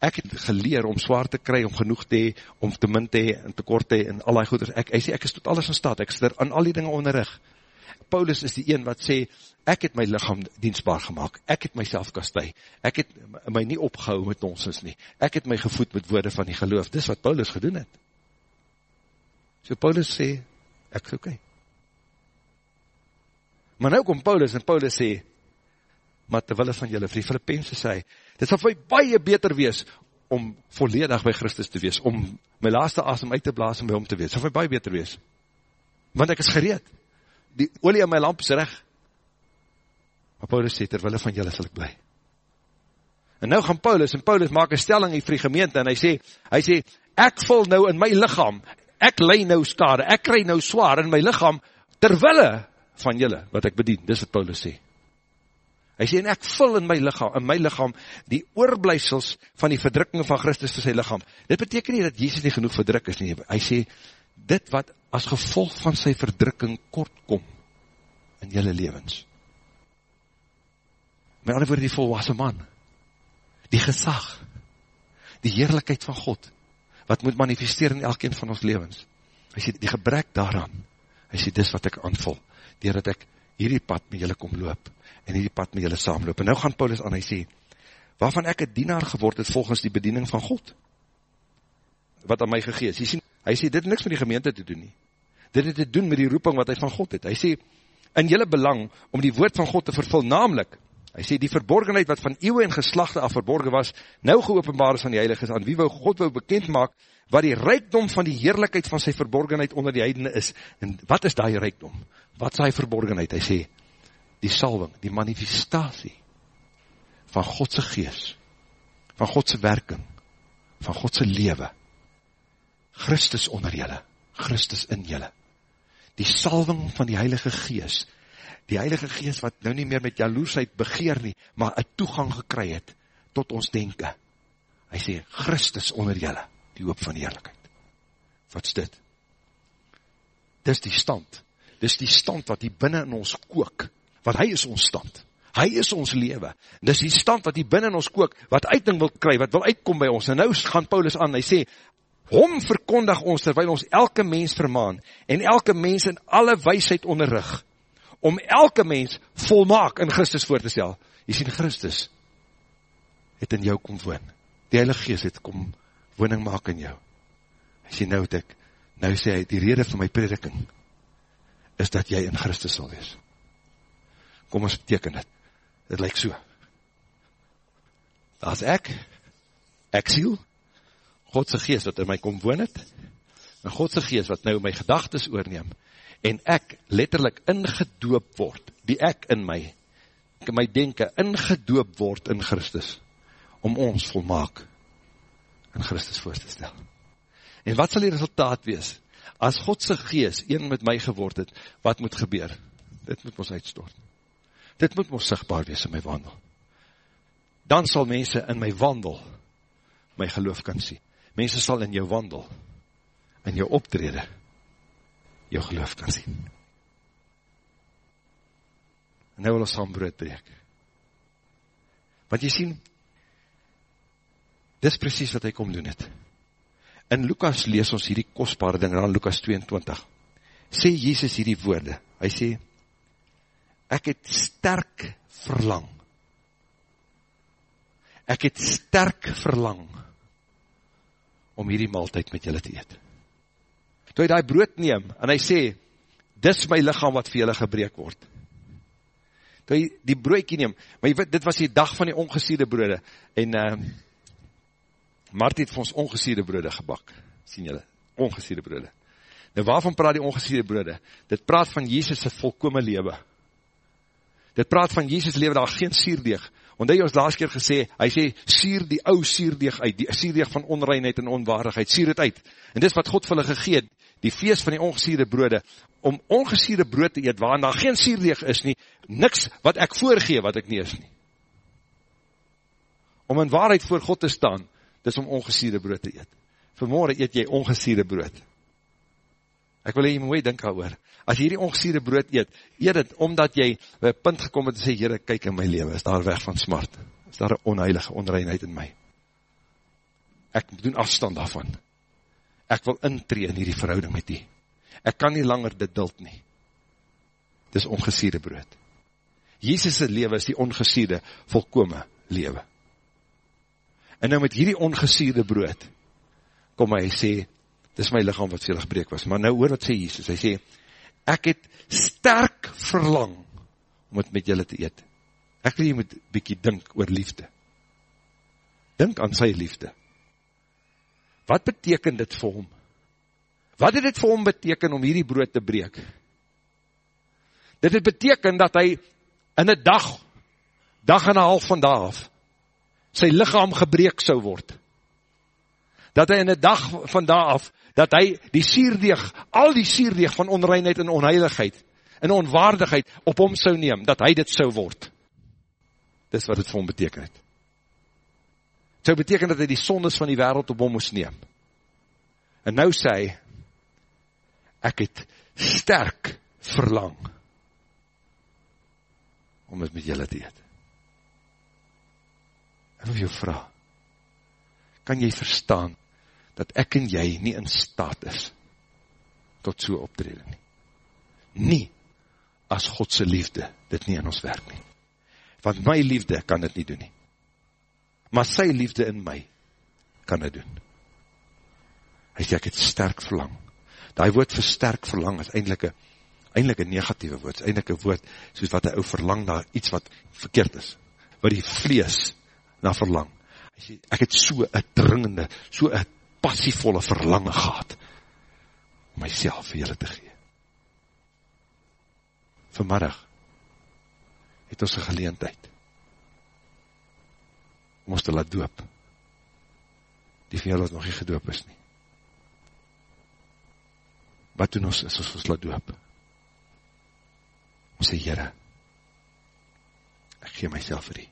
Ek het geleer om zwaar te kry, om genoeg te hee, om te min te hee, en te kort te hee, en allerlei goeders. Ek, hy sê, ek is tot alles in staat, ek is er aan al die dinge onderrig. Paulus is die een wat sê, ek het my lichaam dienstbaar gemaakt, ek het myself kastui, ek het my nie opgehou met nonsens nie, ek het my gevoed met woorde van die geloof, dis wat Paulus gedoen het. So Paulus sê, ek is oké. Okay. Maar nou kom Paulus, en Paulus sê, maar terwille van julle, vir die Filippense sê, dit sal vir baie beter wees, om volledig by Christus te wees, om my laaste asem uit te blaas en by hom te wees, sal vir baie beter wees, want ek is gereed, die olie in my lamp is recht. Maar Paulus sê, terwille van julle sal ek bly. En nou gaan Paulus, en Paulus maak een stelling hier vir die gemeente, en hy sê, hy sê, ek vul nou in my lichaam, ek lei nou skade, ek krij nou zwaar in my lichaam, terwille van julle, wat ek bedien, dis wat Paulus sê. Hy sê, en ek vul in my lichaam, in my lichaam, die oorblijfsels van die verdrukking van Christus vir sy lichaam. Dit beteken nie dat Jezus nie genoeg verdruk is nie. Hy sê, dit wat as gevolg van sy verdrukking kort kom in jylle levens. Met ander woord die volwassen man, die gesag, die heerlijkheid van God, wat moet manifesteer in elkeen van ons levens. Hy sê, die gebrek daaraan, hy sê, dis wat ek aanvul, dier dat ek hierdie pad met jylle kom loop, en hierdie pad met jylle saamloop. En nou gaan Paulus aan, hy sê, waarvan ek een dienaar geword het volgens die bediening van God, wat aan my gegees. Hy sê, hy sê, dit niks met die gemeente te doen nie. Dit het te doen met die roeping wat hy van God het. Hy sê, in jylle belang, om die woord van God te vervul, namelijk, hy sê, die verborgenheid wat van eeuwe en geslachte af verborgen was, nou geopenbaar is van die heilige, aan wie wou God wou bekend maak, wat die rijkdom van die heerlijkheid van sy verborgenheid onder die heidene is. En wat is die rijkdom? Wat is die verborgenheid? Hy sê, die salving, die manifestatie van Godse gees, van Godse werking, van Godse lewe, Christus onder julle, Christus in julle. Die salving van die Heilige Gees, die Heilige Gees wat nou nie meer met jaloersheid begeer nie, maar een toegang gekry het tot ons denken. Hy sê, Christus onder julle, die hoop van die Heerlijkheid. Wat is dit? Dis die stand. Dis die stand wat die binnen in ons kook, Want hy is ons stand. Hy is ons lewe. Dis die stand wat hier binnen ons kook, wat uiting wil kry, wat wil uitkom by ons. En nou gaan Paulus aan, hy sê, Hom verkondig ons terwyl ons elke mens vermaan en elke mens in alle wysheid onderrig om elke mens volmaak in Christus voor te stel. Jy sien Christus het in jou kom woon. Die Heilige Gees het kom woning maak in jou. Hy sê nou het ek, nou sê hy, die rede van my prediking is dat jy in Christus sal wees. Kom ons beteken dit. Dit lyk so. As ek, ek siel, Godse geest wat in my kom woon het, en Godse geest wat nou my gedagtes oorneem, en ek letterlijk ingedoop word, die ek in my, in my denken, ingedoop word in Christus, om ons volmaak in Christus voor te stel. En wat sal die resultaat wees? As Godse geest een met my geword het, wat moet gebeur? Dit moet ons uitstort. Dit moet ons sigtbaar wees in my wandel. Dan sal mense in my wandel my geloof kan sien mense sal in jou wandel, in jou optrede, jou geloof kan sien. En nou wil ons saam brood breek. Want jy sien, dis precies wat hy kom doen het. In Lukas lees ons hierdie kostbare ding, in Lukas 22, sê Jesus hierdie woorde, hy sê, ek het sterk verlang, ek het sterk verlang, om hierdie maaltijd met julle te eet. Toe hy die brood neem, en hy sê, dis my lichaam wat vir julle gebreek word. Toe hy die broodkie neem, maar jy weet, dit was die dag van die ongesiede broode, en uh, Martie het vir ons ongesiede broode gebak, sien julle, ongesiede broode. Nou waarvan praat die ongesiede broode? Dit praat van Jezus' volkome lewe. Dit praat van Jezus' lewe, daar geen sierdeeg, Want hy ons laas keer gesê, hy sê, sier die ou sierdeeg uit, die sierdeeg van onreinheid en onwaardigheid, sier het uit. En dis wat God vir hulle gegeet, die feest van die ongesierde brode, om ongesierde brood te eet, waarin daar geen sierdeeg is nie, niks wat ek voorgee wat ek nie is nie. Om in waarheid voor God te staan, dis om ongesierde brood te eet. Vanmorgen eet jy ongesierde brood. Ek wil jy mooi dink oor. As jy hierdie ongesierde brood eet, eet het omdat jy by punt gekom het en sê, Heere, kyk in my leven, is daar weg van smart? Is daar een onheilige onreinheid in my? Ek doen afstand daarvan. Ek wil intree in hierdie verhouding met die. Ek kan nie langer dit dult nie. Dit is ongesierde brood. Jezus' leven is die ongesierde, volkome leven. En nou met hierdie ongesierde brood, kom hy sê, dis my lichaam wat veel gebreek was. Maar nou hoor wat sê Jesus, hy sê, ek het sterk verlang om het met julle te eet. Ek wil jy moet bykie dink oor liefde. Dink aan sy liefde. Wat beteken dit vir hom? Wat het dit vir hom beteken om hierdie brood te breek? Dit het beteken dat hy in een dag, dag en een half van daar af, sy lichaam gebreek sou word. Dat hy in een dag van daar af dat hy die sierdeeg, al die sierdeeg van onreinheid en onheiligheid en onwaardigheid op hom sou neem, dat hy dit sou word. Dis wat het vir hom beteken het. Het sou beteken dat hy die sondes van die wereld op hom moest neem. En nou sê hy, ek het sterk verlang om het met julle te eet. En of jou vraag, kan jy verstaan dat ek en jy nie in staat is tot so optreden nie. Nie as Godse liefde dit nie in ons werk nie. Want my liefde kan dit nie doen nie. Maar sy liefde in my kan dit doen. Hy sê ek het sterk verlang. Daai woord vir sterk verlang is eindelijk een eindelijk een negatieve woord, eindelijk een woord soos wat hy ou verlang na iets wat verkeerd is, wat die vlees na verlang. Hy sê, ek het so een dringende, so een passievolle verlange gehad om myself vir julle te gee. Vanmiddag het ons een geleentheid om ons te laat doop die van julle wat nog nie gedoop is nie. Wat doen ons is ons ons laat doop? Ons sê, Heere, ek gee myself vir die.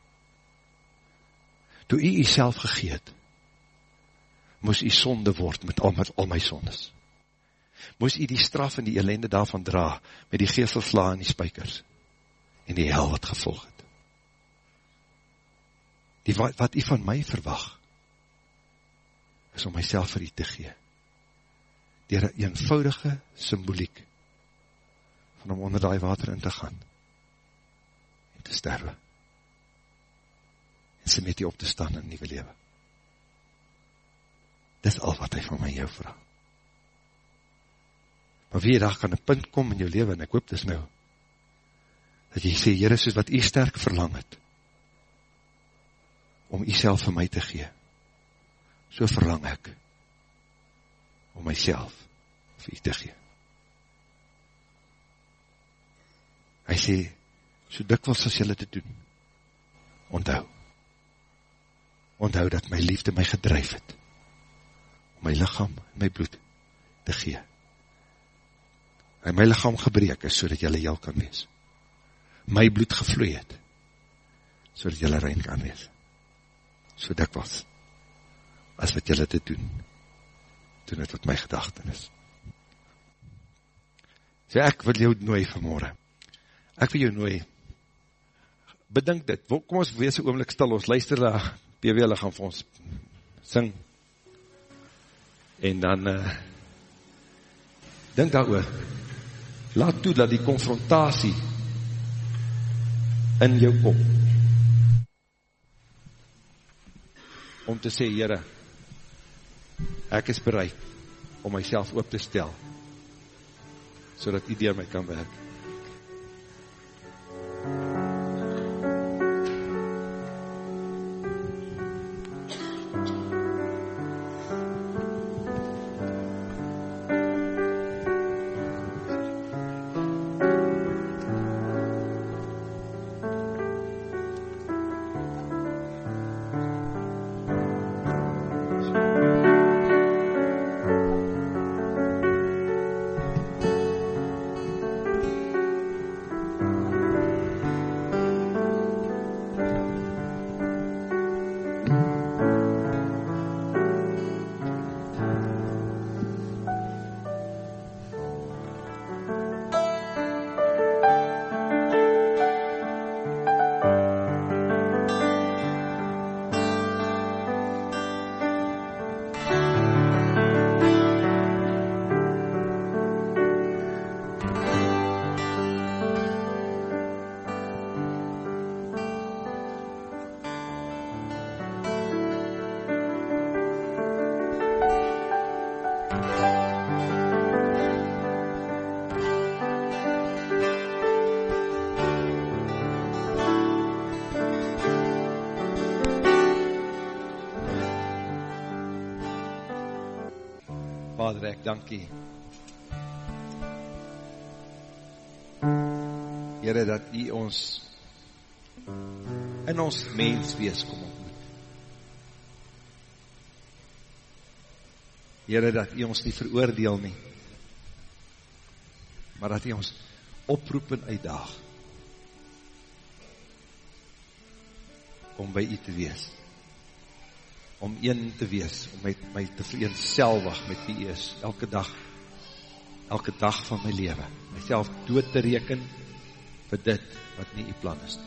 Toe u u self gegeet, moes u sonde word met al, met al my sondes. Moes u die straf en die ellende daarvan dra, met die geeselsla en die spijkers. en die hel wat gevolg het. Die wat, wat u van my verwag, is om myself vir u te gee. Dier een eenvoudige symboliek van om onder die water in te gaan en te sterwe. En sy met u op te staan in nieuwe lewe. Dis al wat hy van my jou vraag. Maar wie dag kan een punt kom in jou leven, en ek hoop dis nou, dat jy sê, Heere, soos wat jy sterk verlang het, om jy self vir my te gee, so verlang ek, om myself vir jy te gee. Hy sê, so dikwels as jylle te doen, onthou, onthou dat my liefde my gedrijf het, my lichaam my bloed te gee. En my lichaam gebreek is, so dat jylle jou kan wees. My bloed gevloei het, so dat jylle rein kan wees. So dikwels, as wat jylle te doen, doen het wat my gedachten is. So ek wil jou nooi vanmorgen. Ek wil jou nooi. Bedink dit. Kom ons wees een oomlik stil. Ons luister daar. PW, hulle gaan vir ons sing. En dan uh, dink daar oor. Laat toe dat die confrontatie in jou kom. Om te sê, Heere, ek is bereid om myself op te stel so dat die my kan werk. Vader, ek dankie. Heere, dat u ons in ons mens wees kom ontmoet. Heere, dat u ons nie veroordeel nie, maar dat u ons oproep en uitdaag om by u te wees om een te wees, om met my te vereenselwig met wie is, elke dag, elke dag van my leven, myself dood te reken, vir dit, wat nie die plan is,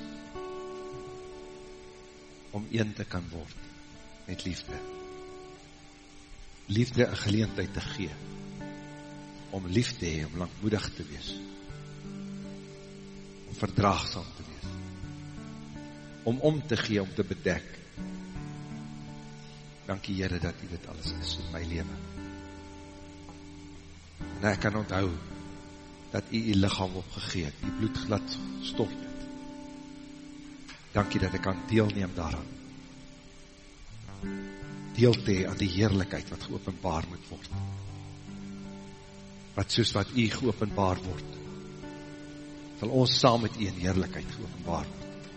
om een te kan word, met liefde, liefde een geleentheid te gee, om lief te hee, om langmoedig te wees, om verdraagsam te wees, om om te gee, om te bedek, Dankie Heere dat U dit alles is in my leven. En ek kan onthou dat U U lichaam opgegeet, U bloed glad stort het. Dankie dat ek kan deelneem daaraan. Deel te aan die heerlijkheid wat geopenbaar moet word. Wat soos wat U geopenbaar word, sal ons saam met U in heerlijkheid geopenbaar word.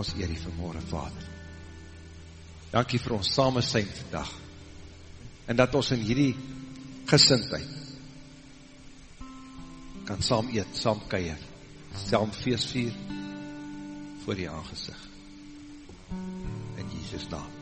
Ons eer die vermoorde Vader. Dankie vir ons same zijn vandag. En dat ons in hierdie gesintheid kan saam eet, saam keier, saam feest vier voor die aangezicht. In Jesus naam.